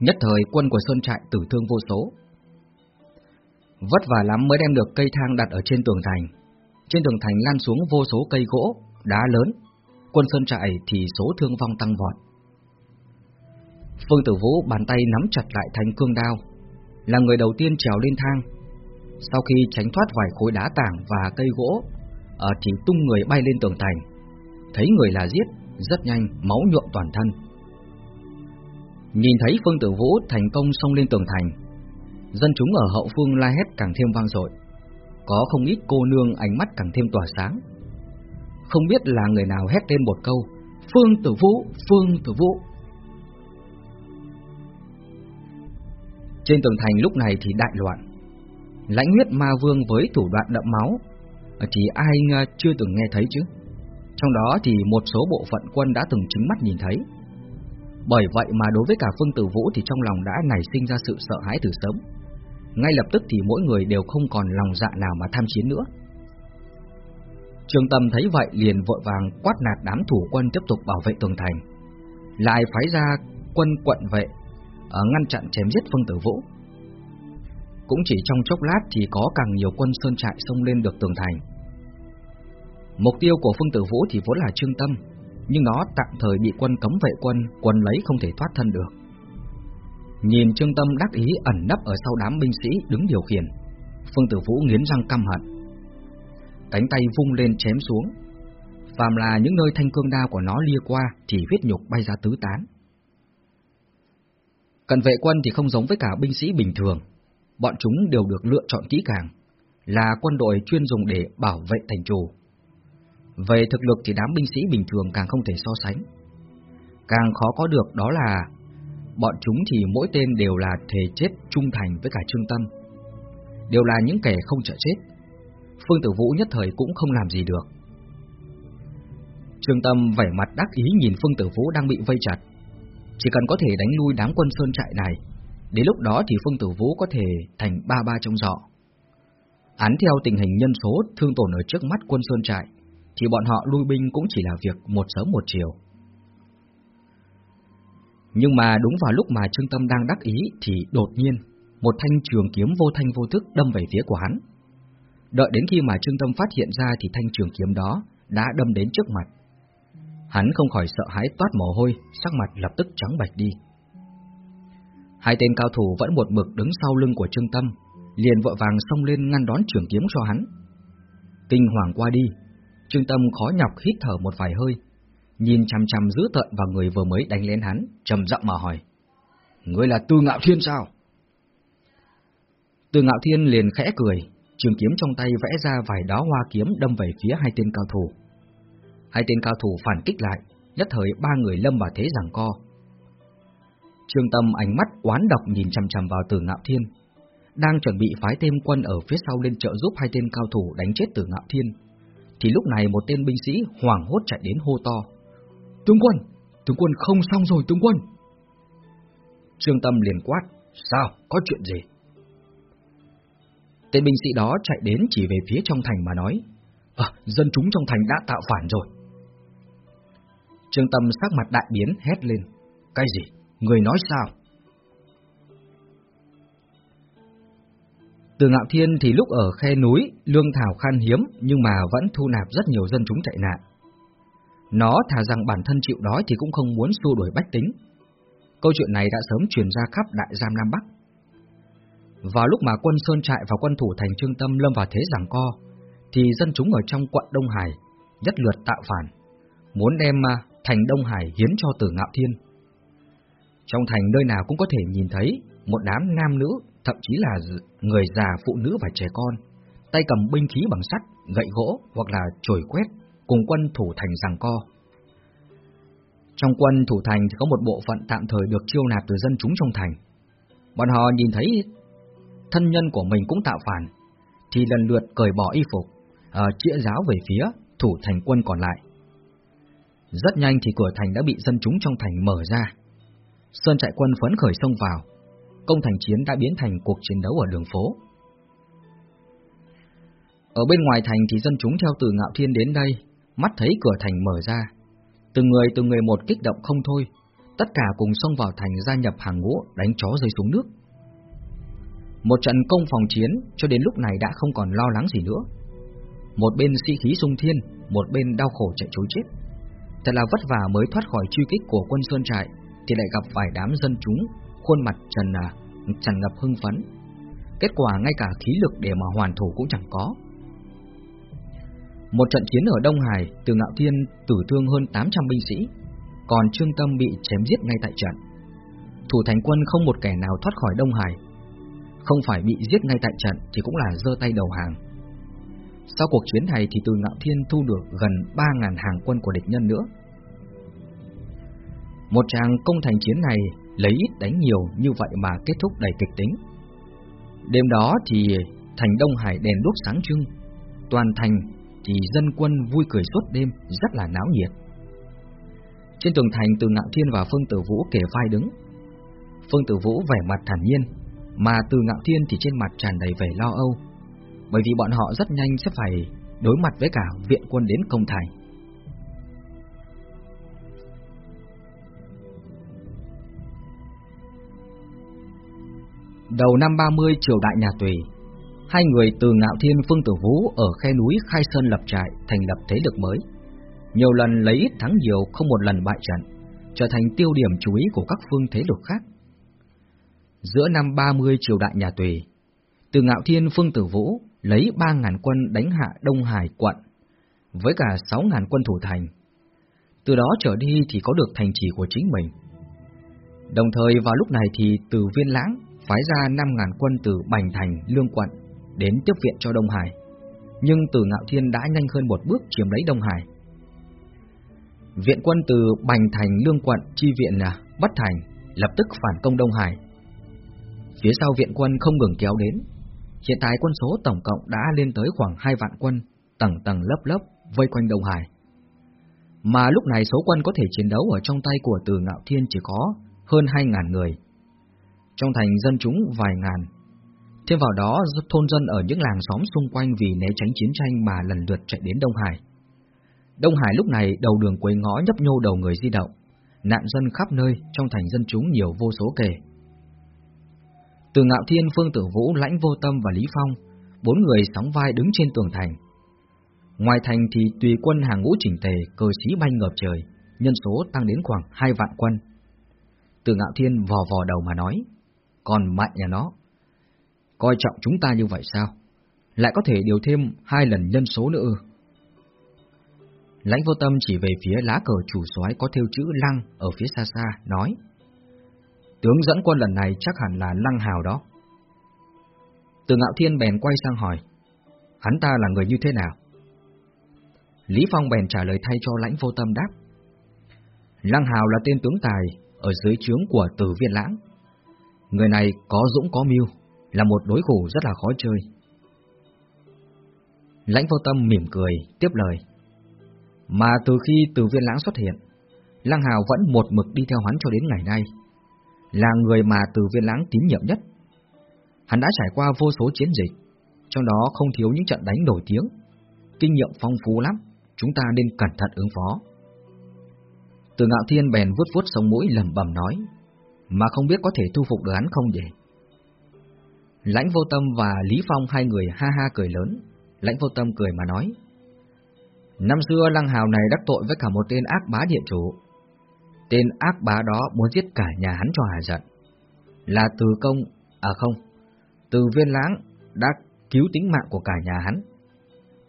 Nhất thời quân của Sơn Trại tử thương vô số. Vất vả lắm mới đem được cây thang đặt ở trên tường thành. Trên tường thành lan xuống vô số cây gỗ, đá lớn. Quân Sơn Trại thì số thương vong tăng vọt. Phương Tử Vũ bàn tay nắm chặt lại thanh cương đao, là người đầu tiên trèo lên thang. Sau khi tránh thoát vài khối đá tảng và cây gỗ, ở thì tung người bay lên tường thành. Thấy người là giết, rất nhanh máu nhuộm toàn thân. Nhìn thấy Phương Tử Vũ thành công xông lên tường thành, dân chúng ở hậu phương la hét càng thêm vang dội. Có không ít cô nương ánh mắt càng thêm tỏa sáng. Không biết là người nào hét lên một câu, Phương Tử Vũ, Phương Tử Vũ. Trên tường thành lúc này thì đại loạn. Lãnh huyết ma vương với thủ đoạn đậm máu, thì ai à, chưa từng nghe thấy chứ? Trong đó thì một số bộ phận quân đã từng chính mắt nhìn thấy. Bởi vậy mà đối với cả Phương Tử Vũ thì trong lòng đã nảy sinh ra sự sợ hãi từ sớm. Ngay lập tức thì mỗi người đều không còn lòng dạ nào mà tham chiến nữa. Trường Tâm thấy vậy liền vội vàng quát nạt đám thủ quân tiếp tục bảo vệ tường thành. Lại phái ra quân quận vệ ở ngăn chặn chém giết Phương Tử Vũ. Cũng chỉ trong chốc lát thì có càng nhiều quân sơn trại xông lên được tường thành. Mục tiêu của Phương Tử Vũ thì vốn là Trương Tâm, nhưng nó tạm thời bị quân cấm vệ quân quân lấy không thể thoát thân được. Nhìn Trương Tâm đắc ý ẩn nấp ở sau đám binh sĩ đứng điều khiển, Phương Tử Vũ nghiến răng căm hận. Cánh tay vung lên chém xuống, phàm là những nơi thanh cương đao của nó lia qua thì huyết nhục bay ra tứ tán. Cận vệ quân thì không giống với cả binh sĩ bình thường, bọn chúng đều được lựa chọn kỹ càng, là quân đội chuyên dùng để bảo vệ thành trù. Về thực lực thì đám binh sĩ bình thường càng không thể so sánh. Càng khó có được đó là bọn chúng thì mỗi tên đều là thề chết trung thành với cả Trương Tâm. Đều là những kẻ không sợ chết. Phương Tử Vũ nhất thời cũng không làm gì được. Trương Tâm vẻ mặt đắc ý nhìn Phương Tử Vũ đang bị vây chặt. Chỉ cần có thể đánh lui đám quân sơn trại này, đến lúc đó thì Phương Tử Vũ có thể thành ba ba trong dọ. Án theo tình hình nhân số thương tổn ở trước mắt quân sơn trại, thì bọn họ lui binh cũng chỉ là việc một sớm một chiều. Nhưng mà đúng vào lúc mà Trương Tâm đang đắc ý thì đột nhiên một thanh trường kiếm vô thanh vô thức đâm về phía của hắn. Đợi đến khi mà Trương Tâm phát hiện ra thì thanh trường kiếm đó đã đâm đến trước mặt. Hắn không khỏi sợ hãi toát mồ hôi, sắc mặt lập tức trắng bạch đi. Hai tên cao thủ vẫn một mực đứng sau lưng của Trương Tâm, liền vội vàng xông lên ngăn đón trường kiếm cho hắn. Kinh hoàng qua đi, Trương Tâm khó nhọc hít thở một vài hơi, nhìn chằm chằm giữ tợn vào người vừa mới đánh lên hắn, trầm giọng mà hỏi. Ngươi là Tư Ngạo Thiên sao? Tư Ngạo Thiên liền khẽ cười, trường kiếm trong tay vẽ ra vài đó hoa kiếm đâm về phía hai tên cao thủ. Hai tên cao thủ phản kích lại, nhất thời ba người lâm vào thế giằng co. Trương Tâm ánh mắt oán độc nhìn chằm chằm vào Tử Ngạo Thiên, đang chuẩn bị phái thêm quân ở phía sau lên trợ giúp hai tên cao thủ đánh chết Tử Ngạo Thiên thì lúc này một tên binh sĩ hoảng hốt chạy đến hô to. Tướng quân! Tướng quân không xong rồi tướng quân! Trương Tâm liền quát. Sao? Có chuyện gì? Tên binh sĩ đó chạy đến chỉ về phía trong thành mà nói. À, dân chúng trong thành đã tạo phản rồi. Trương Tâm sắc mặt đại biến hét lên. Cái gì? Người nói sao? Từ Ngạo Thiên thì lúc ở khe núi, lương thảo khan hiếm nhưng mà vẫn thu nạp rất nhiều dân chúng chạy nạn. Nó thà rằng bản thân chịu đói thì cũng không muốn xua đuổi bách tính. Câu chuyện này đã sớm truyền ra khắp đại giam Nam Bắc. Vào lúc mà quân Sơn Trại và quân thủ thành Trương Tâm lâm vào thế giằng co, thì dân chúng ở trong quận Đông Hải nhất lượt tạo phản, muốn đem à, thành Đông Hải hiến cho Tử Ngạo Thiên. Trong thành nơi nào cũng có thể nhìn thấy một đám nam nữ thậm chí là người già, phụ nữ và trẻ con, tay cầm binh khí bằng sắt, gậy gỗ hoặc là chổi quét, cùng quân thủ thành giằng co. Trong quân thủ thành thì có một bộ phận tạm thời được chiêu nạp từ dân chúng trong thành. Bọn họ nhìn thấy thân nhân của mình cũng tạo phản, thì lần lượt cởi bỏ y phục, uh, chĩa giáo về phía thủ thành quân còn lại. Rất nhanh thì cửa thành đã bị dân chúng trong thành mở ra. Sơn trại quân phấn khởi xông vào, công thành chiến đã biến thành cuộc chiến đấu ở đường phố. Ở bên ngoài thành thì dân chúng theo từ Ngạo Thiên đến đây, mắt thấy cửa thành mở ra. Từng người từng người một kích động không thôi, tất cả cùng xông vào thành gia nhập hàng ngũ đánh chó rơi xuống nước. Một trận công phòng chiến cho đến lúc này đã không còn lo lắng gì nữa. Một bên si khí sung thiên, một bên đau khổ chạy trối chết. Thật là vất vả mới thoát khỏi truy kích của quân Sơn Trại, thì lại gặp vài đám dân chúng, khuôn mặt trần à, tràn ngập hưng phấn. Kết quả ngay cả khí lực để mà hoàn thủ cũng chẳng có. Một trận chiến ở Đông Hải, từ Ngạo Thiên tử thương hơn 800 binh sĩ, còn Trương Tâm bị chém giết ngay tại trận. Thủ thành quân không một kẻ nào thoát khỏi Đông Hải, không phải bị giết ngay tại trận thì cũng là giơ tay đầu hàng. Sau cuộc chiến này thì từ Ngạo Thiên thu được gần 3.000 hàng quân của địch nhân nữa. Một tràng công thành chiến này lấy ít đánh nhiều như vậy mà kết thúc đầy kịch tính. Đêm đó thì thành Đông Hải đèn đuốc sáng trưng, toàn thành thì dân quân vui cười suốt đêm, rất là náo nhiệt. Trên tường thành từ Ngạo Thiên và Phương Tử Vũ kề vai đứng. Phương Tử Vũ vẻ mặt thản nhiên, mà từ Ngạo Thiên thì trên mặt tràn đầy vẻ lo âu, bởi vì bọn họ rất nhanh sẽ phải đối mặt với cả viện quân đến công thành. Đầu năm 30 triều đại nhà Tùy, hai người từ Ngạo Thiên Phương Tử Vũ ở khe núi Khai Sơn lập trại thành lập thế lực mới. Nhiều lần lấy ít thắng nhiều không một lần bại trận, trở thành tiêu điểm chú ý của các phương thế lực khác. Giữa năm 30 triều đại nhà Tùy, từ Ngạo Thiên Phương Tử Vũ lấy 3.000 quân đánh hạ Đông Hải quận, với cả 6.000 quân thủ thành. Từ đó trở đi thì có được thành trì của chính mình. Đồng thời vào lúc này thì từ Viên Lãng phái ra 5.000 quân từ Bành Thành, Lương Quận đến tiếp viện cho Đông Hải. Nhưng từ Ngạo Thiên đã nhanh hơn một bước chiếm lấy Đông Hải. Viện quân từ Bành Thành, Lương Quận chi viện là Bất Thành, lập tức phản công Đông Hải. Phía sau viện quân không ngừng kéo đến. Hiện tại quân số tổng cộng đã lên tới khoảng 2 vạn quân, tầng tầng lớp lớp vây quanh Đông Hải. Mà lúc này số quân có thể chiến đấu ở trong tay của Từ Ngạo Thiên chỉ có hơn hai ngàn người trong thành dân chúng vài ngàn. Thêm vào đó, thôn dân ở những làng xóm xung quanh vì né tránh chiến tranh mà lần lượt chạy đến Đông Hải. Đông Hải lúc này đầu đường quấy ngõ nhấp nhô đầu người di động, nạn dân khắp nơi trong thành dân chúng nhiều vô số kể. Từ Ngạo Thiên, Phương Tử Vũ, Lãnh Vô Tâm và Lý Phong, bốn người sóng vai đứng trên tường thành. Ngoài thành thì tùy quân hàng ngũ chỉnh tề, cờ sĩ bay ngập trời, nhân số tăng đến khoảng hai vạn quân. Từ Ngạo Thiên vò vò đầu mà nói còn mạnh nhà nó. Coi trọng chúng ta như vậy sao? Lại có thể điều thêm hai lần nhân số nữa ư? Lãnh vô tâm chỉ về phía lá cờ chủ soái có theo chữ lăng ở phía xa xa, nói Tướng dẫn quân lần này chắc hẳn là lăng hào đó. Từ ngạo thiên bèn quay sang hỏi Hắn ta là người như thế nào? Lý Phong bèn trả lời thay cho lãnh vô tâm đáp Lăng hào là tên tướng tài ở dưới trướng của tử viên lãng Người này có dũng có mưu, là một đối thủ rất là khó chơi. Lãnh vô tâm mỉm cười, tiếp lời. Mà từ khi từ viên lãng xuất hiện, Lăng Hào vẫn một mực đi theo hắn cho đến ngày nay. Là người mà từ viên lãng tín nhiệm nhất. Hắn đã trải qua vô số chiến dịch, trong đó không thiếu những trận đánh nổi tiếng. Kinh nghiệm phong phú lắm, chúng ta nên cẩn thận ứng phó. Từ ngạo thiên bèn vuốt vuốt sống mũi lẩm bẩm nói, mà không biết có thể thu phục được hắn không vậy? Lãnh vô tâm và Lý Phong hai người ha ha cười lớn, lãnh vô tâm cười mà nói. Năm xưa Lăng Hào này đắc tội với cả một tên ác bá địa chủ. Tên ác bá đó muốn giết cả nhà hắn cho hà giận. Là từ công, à không, từ viên lãng đã cứu tính mạng của cả nhà hắn.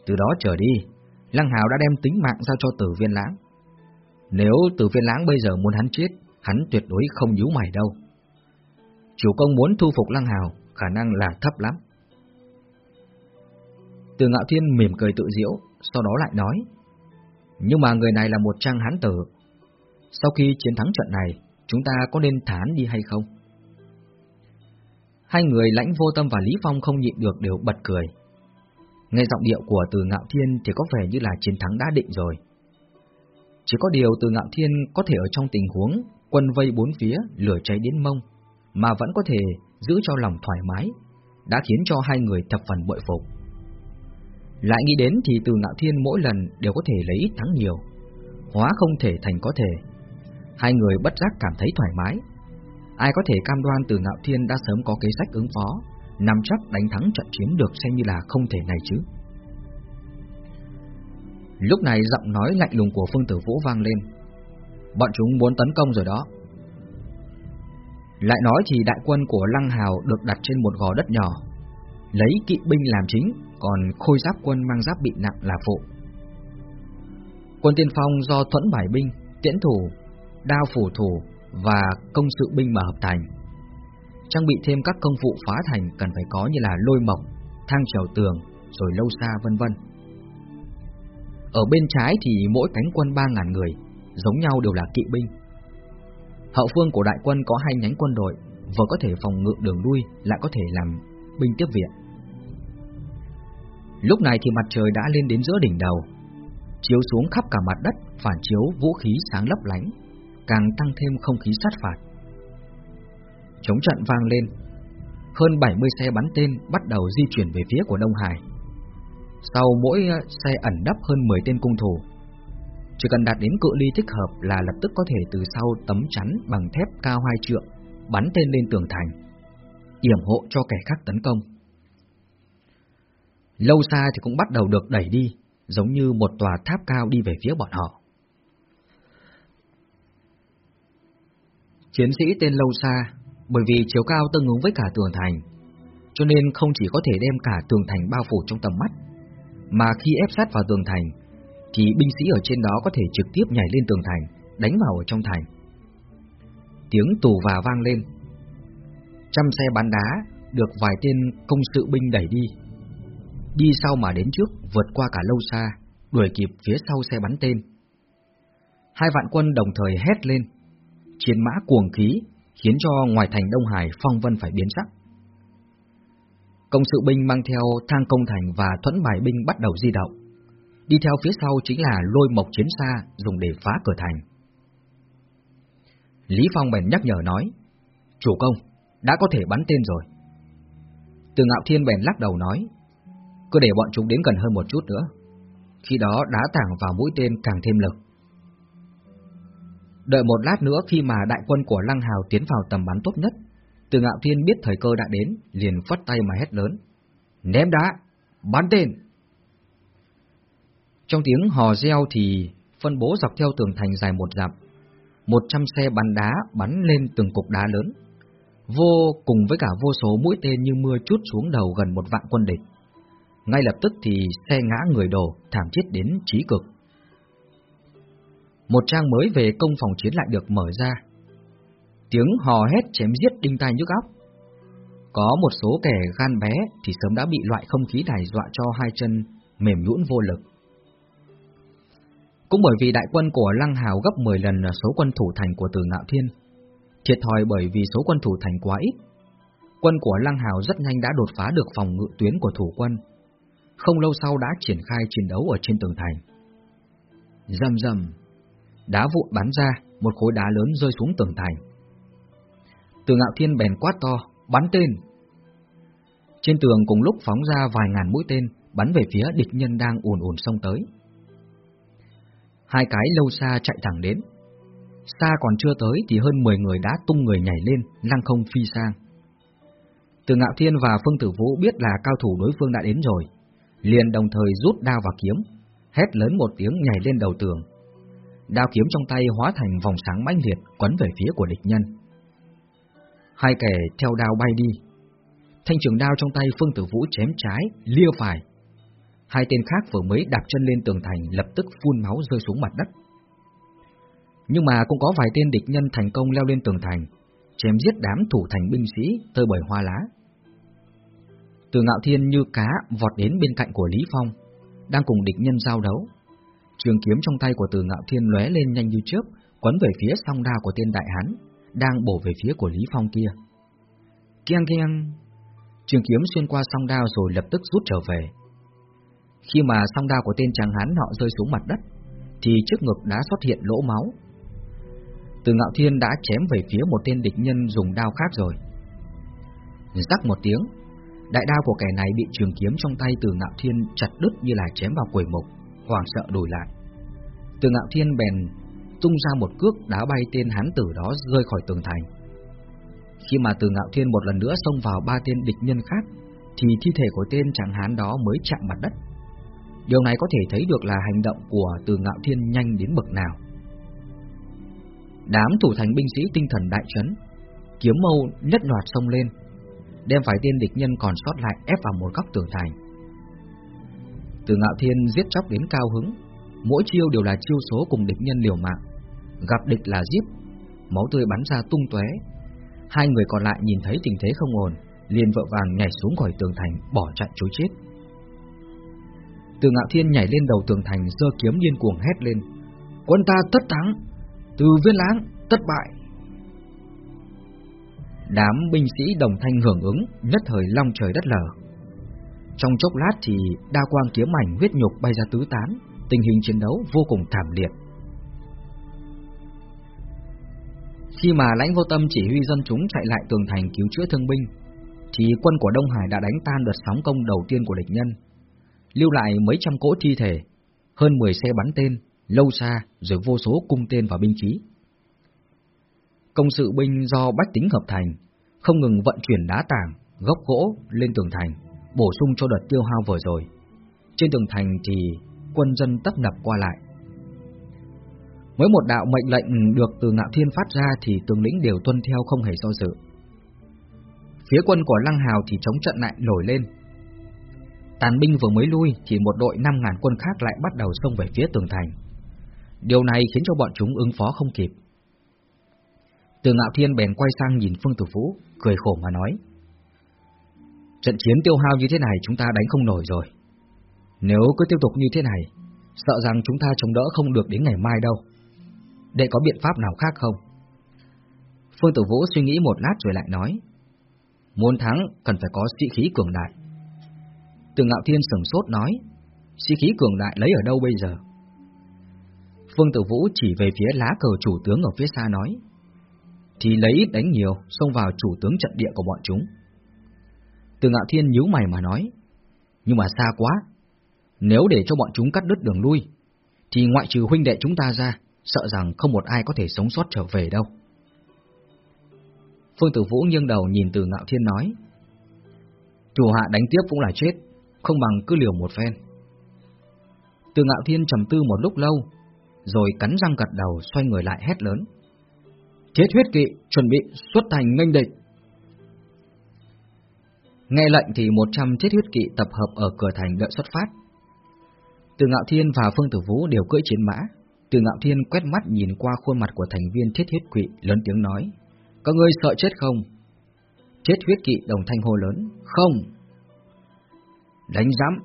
Từ đó trở đi, Lăng Hào đã đem tính mạng giao cho từ viên lãng. Nếu từ viên lãng bây giờ muốn hắn chết, hắn tuyệt đối không nhíu mày đâu. Chủ công muốn thu phục Lăng Hào, khả năng là thấp lắm. Từ Ngạo Thiên mỉm cười tự diễu, sau đó lại nói, nhưng mà người này là một trang hán tử. Sau khi chiến thắng trận này, chúng ta có nên thán đi hay không? Hai người lãnh vô tâm và Lý Phong không nhịn được đều bật cười. Nghe giọng điệu của từ Ngạo Thiên thì có vẻ như là chiến thắng đã định rồi. Chỉ có điều từ Ngạo Thiên có thể ở trong tình huống quân vây bốn phía, lửa cháy đến mông, mà vẫn có thể giữ cho lòng thoải mái, đã khiến cho hai người thập phần bội phục. Lại nghĩ đến thì từ ngạo thiên mỗi lần đều có thể lấy ít thắng nhiều, hóa không thể thành có thể. Hai người bất giác cảm thấy thoải mái. Ai có thể cam đoan từ ngạo thiên đã sớm có kế sách ứng phó, nắm chắc đánh thắng trận chiến được xem như là không thể này chứ. Lúc này giọng nói lạnh lùng của Phương Tử Vũ vang lên. Bọn chúng muốn tấn công rồi đó. Lại nói thì đại quân của Lăng Hào được đặt trên một gò đất nhỏ, lấy kỵ binh làm chính, còn khôi giáp quân mang giáp bị nặng là phụ. Quân tiên phong do thuẫn bài binh, tiễn thủ, đao phủ thủ và công sự binh mà hợp thành. Trang bị thêm các công vụ phá thành cần phải có như là lôi mộc, thang trèo tường, rồi lâu xa vân vân. Ở bên trái thì mỗi cánh quân 3.000 người, giống nhau đều là kỵ binh. Hậu phương của đại quân có hai nhánh quân đội, vừa có thể phòng ngự đường lui, lại có thể làm binh tiếp viện. Lúc này thì mặt trời đã lên đến giữa đỉnh đầu, chiếu xuống khắp cả mặt đất, phản chiếu vũ khí sáng lấp lánh, càng tăng thêm không khí sát phạt. Chống trận vang lên, hơn 70 xe bắn tên bắt đầu di chuyển về phía của Đông Hải. Sau mỗi ờ, xe ẩn đắp hơn 10 tên cung thủ, chỉ cần đạt đến cự ly thích hợp là lập tức có thể từ sau tấm chắn bằng thép cao hai trượng bắn tên lên tường thành, yểm hộ cho kẻ khác tấn công. Lâu xa thì cũng bắt đầu được đẩy đi, giống như một tòa tháp cao đi về phía bọn họ. Chiến sĩ tên Lâu Xa, bởi vì chiều cao tương ứng với cả tường thành, cho nên không chỉ có thể đem cả tường thành bao phủ trong tầm mắt, mà khi ép sát vào tường thành, thì binh sĩ ở trên đó có thể trực tiếp nhảy lên tường thành, đánh vào ở trong thành. Tiếng tù và vang lên. Trăm xe bắn đá được vài tên công sự binh đẩy đi. Đi sau mà đến trước, vượt qua cả lâu xa, đuổi kịp phía sau xe bắn tên. Hai vạn quân đồng thời hét lên. Chiến mã cuồng khí, khiến cho ngoài thành Đông Hải phong vân phải biến sắc. Công sự binh mang theo thang công thành và thuẫn bài binh bắt đầu di động. Đi theo phía sau chính là lôi mộc chiến xa dùng để phá cửa thành. Lý Phong bèn nhắc nhở nói, chủ công, đã có thể bắn tên rồi. Từ ngạo thiên bèn lắc đầu nói, cứ để bọn chúng đến gần hơn một chút nữa. Khi đó đá tảng vào mũi tên càng thêm lực. Đợi một lát nữa khi mà đại quân của Lăng Hào tiến vào tầm bắn tốt nhất, từ ngạo thiên biết thời cơ đã đến, liền phất tay mà hét lớn. Ném đá, bắn tên! Trong tiếng hò reo thì phân bố dọc theo tường thành dài một dặm. Một trăm xe bắn đá bắn lên từng cục đá lớn. Vô cùng với cả vô số mũi tên như mưa chút xuống đầu gần một vạn quân địch. Ngay lập tức thì xe ngã người đổ, thảm chết đến trí cực. Một trang mới về công phòng chiến lại được mở ra. Tiếng hò hét chém giết đinh tai nhức óc. Có một số kẻ gan bé thì sớm đã bị loại không khí đài dọa cho hai chân mềm nhũn vô lực. Cũng bởi vì đại quân của Lăng Hào gấp 10 lần số quân thủ thành của Từ Ngạo Thiên, thiệt thòi bởi vì số quân thủ thành quá ít. Quân của Lăng Hào rất nhanh đã đột phá được phòng ngự tuyến của thủ quân, không lâu sau đã triển khai chiến đấu ở trên tường thành. Rầm rầm, đá vụn bắn ra, một khối đá lớn rơi xuống tường thành. Từ Ngạo Thiên bèn quát to, bắn tên. Trên tường cùng lúc phóng ra vài ngàn mũi tên, bắn về phía địch nhân đang ùn ùn xông tới. Hai cái lâu xa chạy thẳng đến. Xa còn chưa tới thì hơn 10 người đã tung người nhảy lên, lăng không phi sang. Từ Ngạo Thiên và Phương Tử Vũ biết là cao thủ đối phương đã đến rồi, liền đồng thời rút đao và kiếm, hét lớn một tiếng nhảy lên đầu tường. Đao kiếm trong tay hóa thành vòng sáng mãnh liệt quấn về phía của địch nhân. Hai kẻ theo đao bay đi. Thanh trường đao trong tay Phương Tử Vũ chém trái, lia phải, Hai tên khác vừa mới đạp chân lên tường thành lập tức phun máu rơi xuống mặt đất. Nhưng mà cũng có vài tên địch nhân thành công leo lên tường thành, chém giết đám thủ thành binh sĩ tơi bởi hoa lá. Từ ngạo thiên như cá vọt đến bên cạnh của Lý Phong, đang cùng địch nhân giao đấu. Trường kiếm trong tay của từ ngạo thiên lóe lên nhanh như chớp, quấn về phía song đao của tên đại hán, đang bổ về phía của Lý Phong kia. keng keng, trường kiếm xuyên qua song đao rồi lập tức rút trở về, khi mà song đao của tên chàng hán nọ rơi xuống mặt đất, thì trước ngực đã xuất hiện lỗ máu. Từ ngạo thiên đã chém về phía một tên địch nhân dùng đao khác rồi. Rắc một tiếng, Đại đao của kẻ này bị trường kiếm trong tay từ ngạo thiên chặt đứt như là chém vào quầy mục, hoàng sợ đổi lại. Từ ngạo thiên bèn tung ra một cước đá bay tên hán tử đó rơi khỏi tường thành. Khi mà từ ngạo thiên một lần nữa xông vào ba tên địch nhân khác, thì thi thể của tên chàng hán đó mới chạm mặt đất. Điều này có thể thấy được là hành động của từ ngạo thiên nhanh đến bậc nào. Đám thủ thành binh sĩ tinh thần đại chấn, kiếm mâu nhất loạt xông lên, đem phải tên địch nhân còn sót lại ép vào một góc tường thành. Từ ngạo thiên giết chóc đến cao hứng, mỗi chiêu đều là chiêu số cùng địch nhân liều mạng, gặp địch là giết, máu tươi bắn ra tung tóe. Hai người còn lại nhìn thấy tình thế không ổn, liền vợ vàng nhảy xuống khỏi tường thành, bỏ chạy trốn chết. Từ ngạo thiên nhảy lên đầu tường thành, giơ kiếm điên cuồng hét lên: "Quân ta tất thắng! Từ viên láng tất bại!" Đám binh sĩ đồng thanh hưởng ứng, nhất thời long trời đất lở. Trong chốc lát thì đa quang kiếm ảnh huyết nhục bay ra tứ tán, tình hình chiến đấu vô cùng thảm liệt. Khi mà lãnh vô tâm chỉ huy dân chúng chạy lại tường thành cứu chữa thương binh, thì quân của Đông Hải đã đánh tan đợt sóng công đầu tiên của địch nhân, lưu lại mấy trăm cỗ thi thể, hơn 10 xe bắn tên, lâu xa, rồi vô số cung tên và binh khí. Công sự binh do bách tính hợp thành, không ngừng vận chuyển đá tảng, gốc gỗ lên tường thành, bổ sung cho đợt tiêu hao vừa rồi. Trên tường thành thì quân dân tấp nập qua lại. Mỗi một đạo mệnh lệnh được từ ngạo thiên phát ra thì tướng lĩnh đều tuân theo không hề do dự. Phía quân của Lăng Hào thì chống trận lại nổi lên. Tàn binh vừa mới lui thì một đội 5.000 quân khác lại bắt đầu xông về phía tường thành. Điều này khiến cho bọn chúng ứng phó không kịp. Từ ngạo thiên bèn quay sang nhìn Phương Tử Vũ, cười khổ mà nói. Trận chiến tiêu hao như thế này chúng ta đánh không nổi rồi. Nếu cứ tiếp tục như thế này, sợ rằng chúng ta chống đỡ không được đến ngày mai đâu. Để có biện pháp nào khác không? Phương Tử Vũ suy nghĩ một lát rồi lại nói. Muốn thắng cần phải có sĩ khí cường đại. Từ ngạo thiên sửng sốt nói, sĩ khí cường đại lấy ở đâu bây giờ? Phương Tử Vũ chỉ về phía lá cờ chủ tướng ở phía xa nói, thì lấy ít đánh nhiều, xông vào chủ tướng trận địa của bọn chúng. Từ ngạo thiên nhíu mày mà nói, nhưng mà xa quá, nếu để cho bọn chúng cắt đứt đường lui, thì ngoại trừ huynh đệ chúng ta ra, sợ rằng không một ai có thể sống sót trở về đâu. Phương Tử Vũ nghiêng đầu nhìn từ ngạo thiên nói, chủ hạ đánh tiếp cũng là chết, không bằng cứ liều một phen. Từ ngạo thiên trầm tư một lúc lâu, rồi cắn răng gật đầu xoay người lại hét lớn. Thiết huyết kỵ chuẩn bị xuất thành nghênh địch. Nghe lệnh thì 100 thiết huyết kỵ tập hợp ở cửa thành đợi xuất phát. Từ Ngạo Thiên và Phương Tử Vũ đều cưỡi chiến mã. Từ Ngạo Thiên quét mắt nhìn qua khuôn mặt của thành viên thiết huyết kỵ lớn tiếng nói. Các ngươi sợ chết không? Thiết huyết kỵ đồng thanh hô lớn. Không! Đánh giám!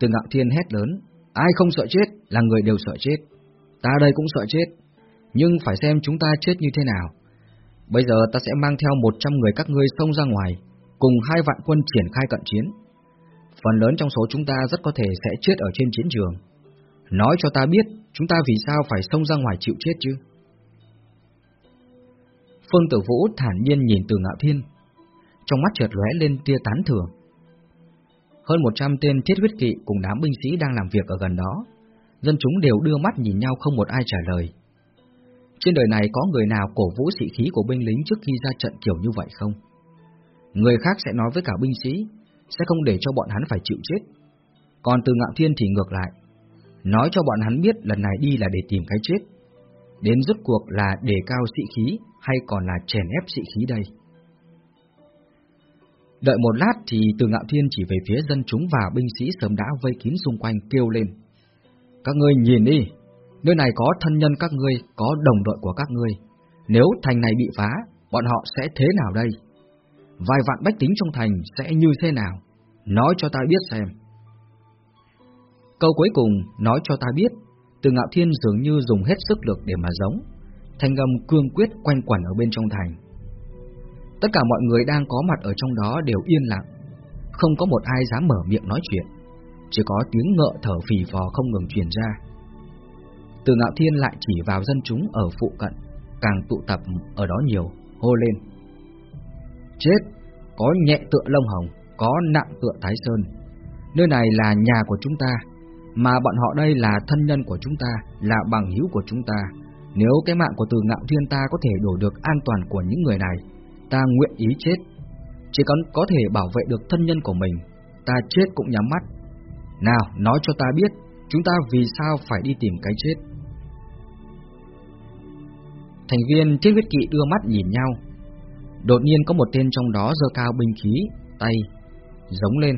Từ Ngạo Thiên hét lớn. Ai không sợ chết là người đều sợ chết. Ta đây cũng sợ chết nhưng phải xem chúng ta chết như thế nào. Bây giờ ta sẽ mang theo 100 người các ngươi xông ra ngoài, cùng hai vạn quân triển khai cận chiến. Phần lớn trong số chúng ta rất có thể sẽ chết ở trên chiến trường. Nói cho ta biết, chúng ta vì sao phải xông ra ngoài chịu chết chứ? Phương Tử Vũ thản nhiên nhìn từ ngạo thiên, trong mắt chợt lóe lên tia tán thưởng. Hơn 100 tên thiết huyết kỵ cùng đám binh sĩ đang làm việc ở gần đó, dân chúng đều đưa mắt nhìn nhau không một ai trả lời. Trên đời này có người nào cổ vũ sĩ khí của binh lính trước khi ra trận kiểu như vậy không? Người khác sẽ nói với cả binh sĩ, sẽ không để cho bọn hắn phải chịu chết. Còn từ ngạo thiên thì ngược lại, nói cho bọn hắn biết lần này đi là để tìm cái chết. Đến rốt cuộc là đề cao sĩ khí hay còn là chèn ép sĩ khí đây? Đợi một lát thì từ ngạo thiên chỉ về phía dân chúng và binh sĩ sớm đã vây kín xung quanh kêu lên. Các ngươi nhìn đi, Nơi này có thân nhân các ngươi, có đồng đội của các ngươi. Nếu thành này bị phá, bọn họ sẽ thế nào đây? Vài vạn bách tính trong thành sẽ như thế nào? Nói cho ta biết xem. Câu cuối cùng nói cho ta biết, từ ngạo thiên dường như dùng hết sức lực để mà giống, thanh âm cương quyết quanh quẩn ở bên trong thành. Tất cả mọi người đang có mặt ở trong đó đều yên lặng, không có một ai dám mở miệng nói chuyện, chỉ có tiếng ngợ thở phì phò không ngừng truyền ra. Từ ngạo thiên lại chỉ vào dân chúng ở phụ cận, càng tụ tập ở đó nhiều, hô lên. Chết, có nhẹ tựa lông hồng, có nặng tựa Thái Sơn. Nơi này là nhà của chúng ta, mà bọn họ đây là thân nhân của chúng ta, là bằng hữu của chúng ta. Nếu cái mạng của từ ngạo thiên ta có thể đổi được an toàn của những người này, ta nguyện ý chết. Chỉ cần có thể bảo vệ được thân nhân của mình, ta chết cũng nhắm mắt. Nào, nói cho ta biết, chúng ta vì sao phải đi tìm cái chết? Thành viên thiết huyết kỵ đưa mắt nhìn nhau. Đột nhiên có một tên trong đó giơ cao binh khí, tay, giống lên.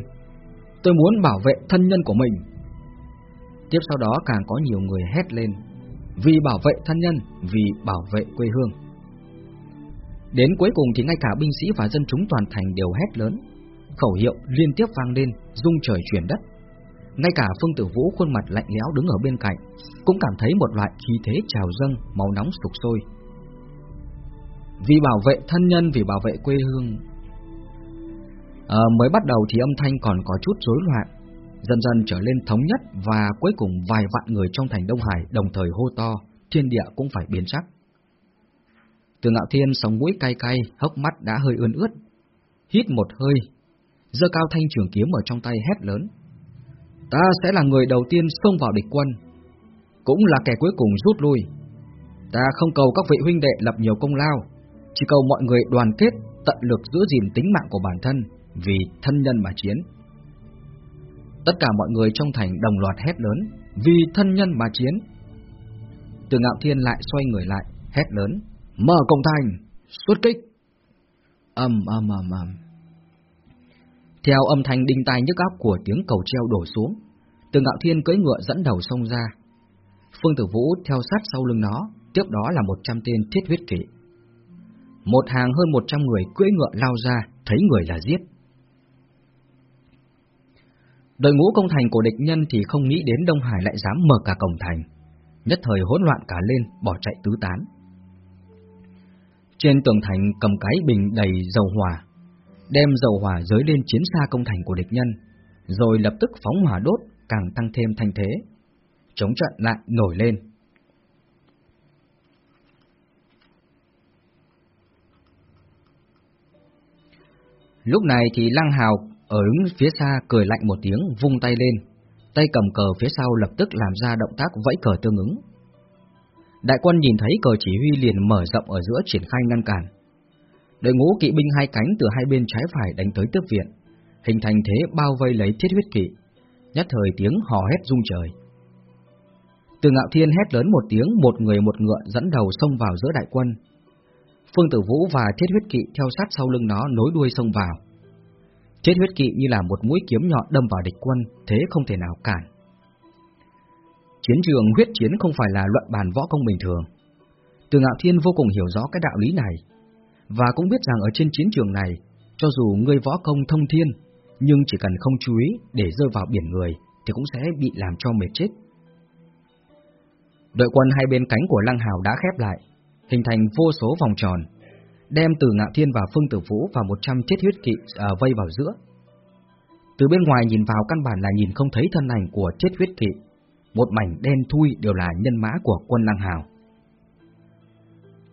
Tôi muốn bảo vệ thân nhân của mình. Tiếp sau đó càng có nhiều người hét lên. Vì bảo vệ thân nhân, vì bảo vệ quê hương. Đến cuối cùng thì ngay cả binh sĩ và dân chúng toàn thành đều hét lớn. Khẩu hiệu liên tiếp vang lên, rung trời chuyển đất. Ngay cả Phương Tử Vũ khuôn mặt lạnh lẽo đứng ở bên cạnh, cũng cảm thấy một loại khí thế trào dâng, máu nóng sục sôi. Vì bảo vệ thân nhân, vì bảo vệ quê hương. À, mới bắt đầu thì âm thanh còn có chút rối loạn, dần dần trở lên thống nhất và cuối cùng vài vạn người trong thành Đông Hải đồng thời hô to, thiên địa cũng phải biến sắc. Từ ngạo thiên sống mũi cay cay, hốc mắt đã hơi ươn ướt. Hít một hơi, giơ cao thanh trường kiếm ở trong tay hét lớn. Ta sẽ là người đầu tiên xông vào địch quân, cũng là kẻ cuối cùng rút lui. Ta không cầu các vị huynh đệ lập nhiều công lao, chỉ cầu mọi người đoàn kết, tận lực giữ gìn tính mạng của bản thân, vì thân nhân mà chiến. Tất cả mọi người trong thành đồng loạt hét lớn, vì thân nhân mà chiến. Từ ngạo thiên lại xoay người lại, hét lớn, mở cổng thành, xuất kích. Âm âm âm âm. Theo âm thanh đinh tai nhức óc của tiếng cầu treo đổ xuống, từ ngạo thiên cưỡi ngựa dẫn đầu xông ra. Phương Tử Vũ theo sát sau lưng nó, tiếp đó là một trăm tên thiết huyết kỵ. Một hàng hơn một trăm người cưỡi ngựa lao ra, thấy người là giết. Đội ngũ công thành của địch nhân thì không nghĩ đến Đông Hải lại dám mở cả cổng thành, nhất thời hỗn loạn cả lên, bỏ chạy tứ tán. Trên tường thành cầm cái bình đầy dầu hỏa, đem dầu hỏa dới lên chiến xa công thành của địch nhân, rồi lập tức phóng hỏa đốt, càng tăng thêm thanh thế. Chống trận lại nổi lên. Lúc này thì Lăng Hào ở đứng phía xa cười lạnh một tiếng, vung tay lên, tay cầm cờ phía sau lập tức làm ra động tác vẫy cờ tương ứng. Đại quân nhìn thấy cờ chỉ huy liền mở rộng ở giữa triển khai ngăn cản. Đội ngũ kỵ binh hai cánh từ hai bên trái phải đánh tới tiếp viện, hình thành thế bao vây lấy thiết huyết kỵ, nhất thời tiếng hò hét rung trời. Từ ngạo thiên hét lớn một tiếng, một người một ngựa dẫn đầu xông vào giữa đại quân. Phương Tử Vũ và thiết huyết kỵ theo sát sau lưng nó nối đuôi xông vào. Thiết huyết kỵ như là một mũi kiếm nhọn đâm vào địch quân, thế không thể nào cản. Chiến trường huyết chiến không phải là luận bàn võ công bình thường. Từ Ngạo Thiên vô cùng hiểu rõ cái đạo lý này, và cũng biết rằng ở trên chiến trường này, cho dù ngươi võ công thông thiên, nhưng chỉ cần không chú ý để rơi vào biển người, thì cũng sẽ bị làm cho mệt chết. Đội quân hai bên cánh của Lăng Hào đã khép lại, hình thành vô số vòng tròn, đem từ Ngạo Thiên và Phương Tử Vũ và một trăm huyết kỵ à, vây vào giữa. Từ bên ngoài nhìn vào căn bản là nhìn không thấy thân ảnh của chết huyết kỵ, một mảnh đen thui đều là nhân mã của quân Lăng Hào.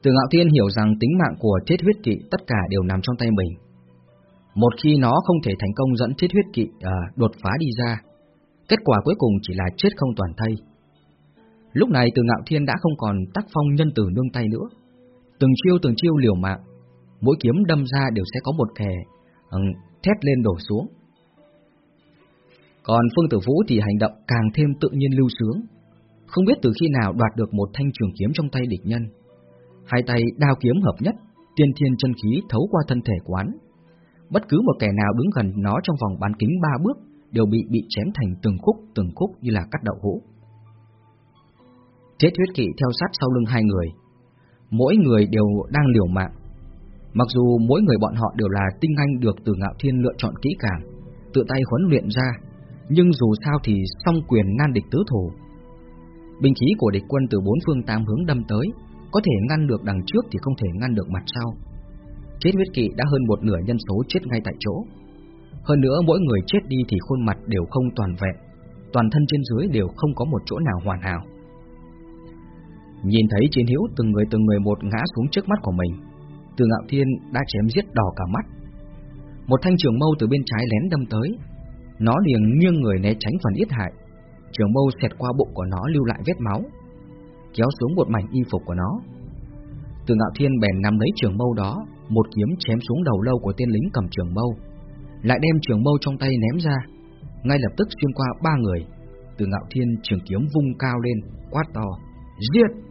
Từ Ngạo Thiên hiểu rằng tính mạng của thiết huyết kỵ tất cả đều nằm trong tay mình. Một khi nó không thể thành công dẫn thiết huyết kỵ à, đột phá đi ra, kết quả cuối cùng chỉ là chết không toàn thây. Lúc này Từ Ngạo Thiên đã không còn tác phong nhân tử nương tay nữa. Từng chiêu từng chiêu liều mạng, mỗi kiếm đâm ra đều sẽ có một kẻ ừ, thét lên đổ xuống. Còn Phương Tử Vũ thì hành động càng thêm tự nhiên lưu sướng, không biết từ khi nào đoạt được một thanh trường kiếm trong tay địch nhân. Hai tay đao kiếm hợp nhất, tiên thiên chân khí thấu qua thân thể quán. Bất cứ một kẻ nào đứng gần nó trong vòng bán kính ba bước đều bị bị chém thành từng khúc từng khúc như là cắt đậu hũ. thế thuyết kỵ theo sát sau lưng hai người, mỗi người đều đang liều mạng. Mặc dù mỗi người bọn họ đều là tinh anh được từ ngạo thiên lựa chọn kỹ càng, tự tay huấn luyện ra, nhưng dù sao thì song quyền nan địch tứ thủ. Binh khí của địch quân từ bốn phương tám hướng đâm tới, có thể ngăn được đằng trước thì không thể ngăn được mặt sau. Chết huyết kỵ đã hơn một nửa nhân số chết ngay tại chỗ. Hơn nữa mỗi người chết đi thì khuôn mặt đều không toàn vẹn, toàn thân trên dưới đều không có một chỗ nào hoàn hảo. Nhìn thấy chiến hữu từng người từng người một ngã xuống trước mắt của mình, Từ Ngạo Thiên đã chém giết đỏ cả mắt. Một thanh trường mâu từ bên trái lén đâm tới, nó liền nghiêng người né tránh phần yết hại. Trường mâu xẹt qua bụng của nó lưu lại vết máu, kéo xuống một mảnh y phục của nó. Từ ngạo thiên bèn nắm lấy trường mâu đó, một kiếm chém xuống đầu lâu của tên lính cầm trường mâu, lại đem trường mâu trong tay ném ra, ngay lập tức xuyên qua ba người. Từ ngạo thiên trường kiếm vung cao lên, quát to, giết!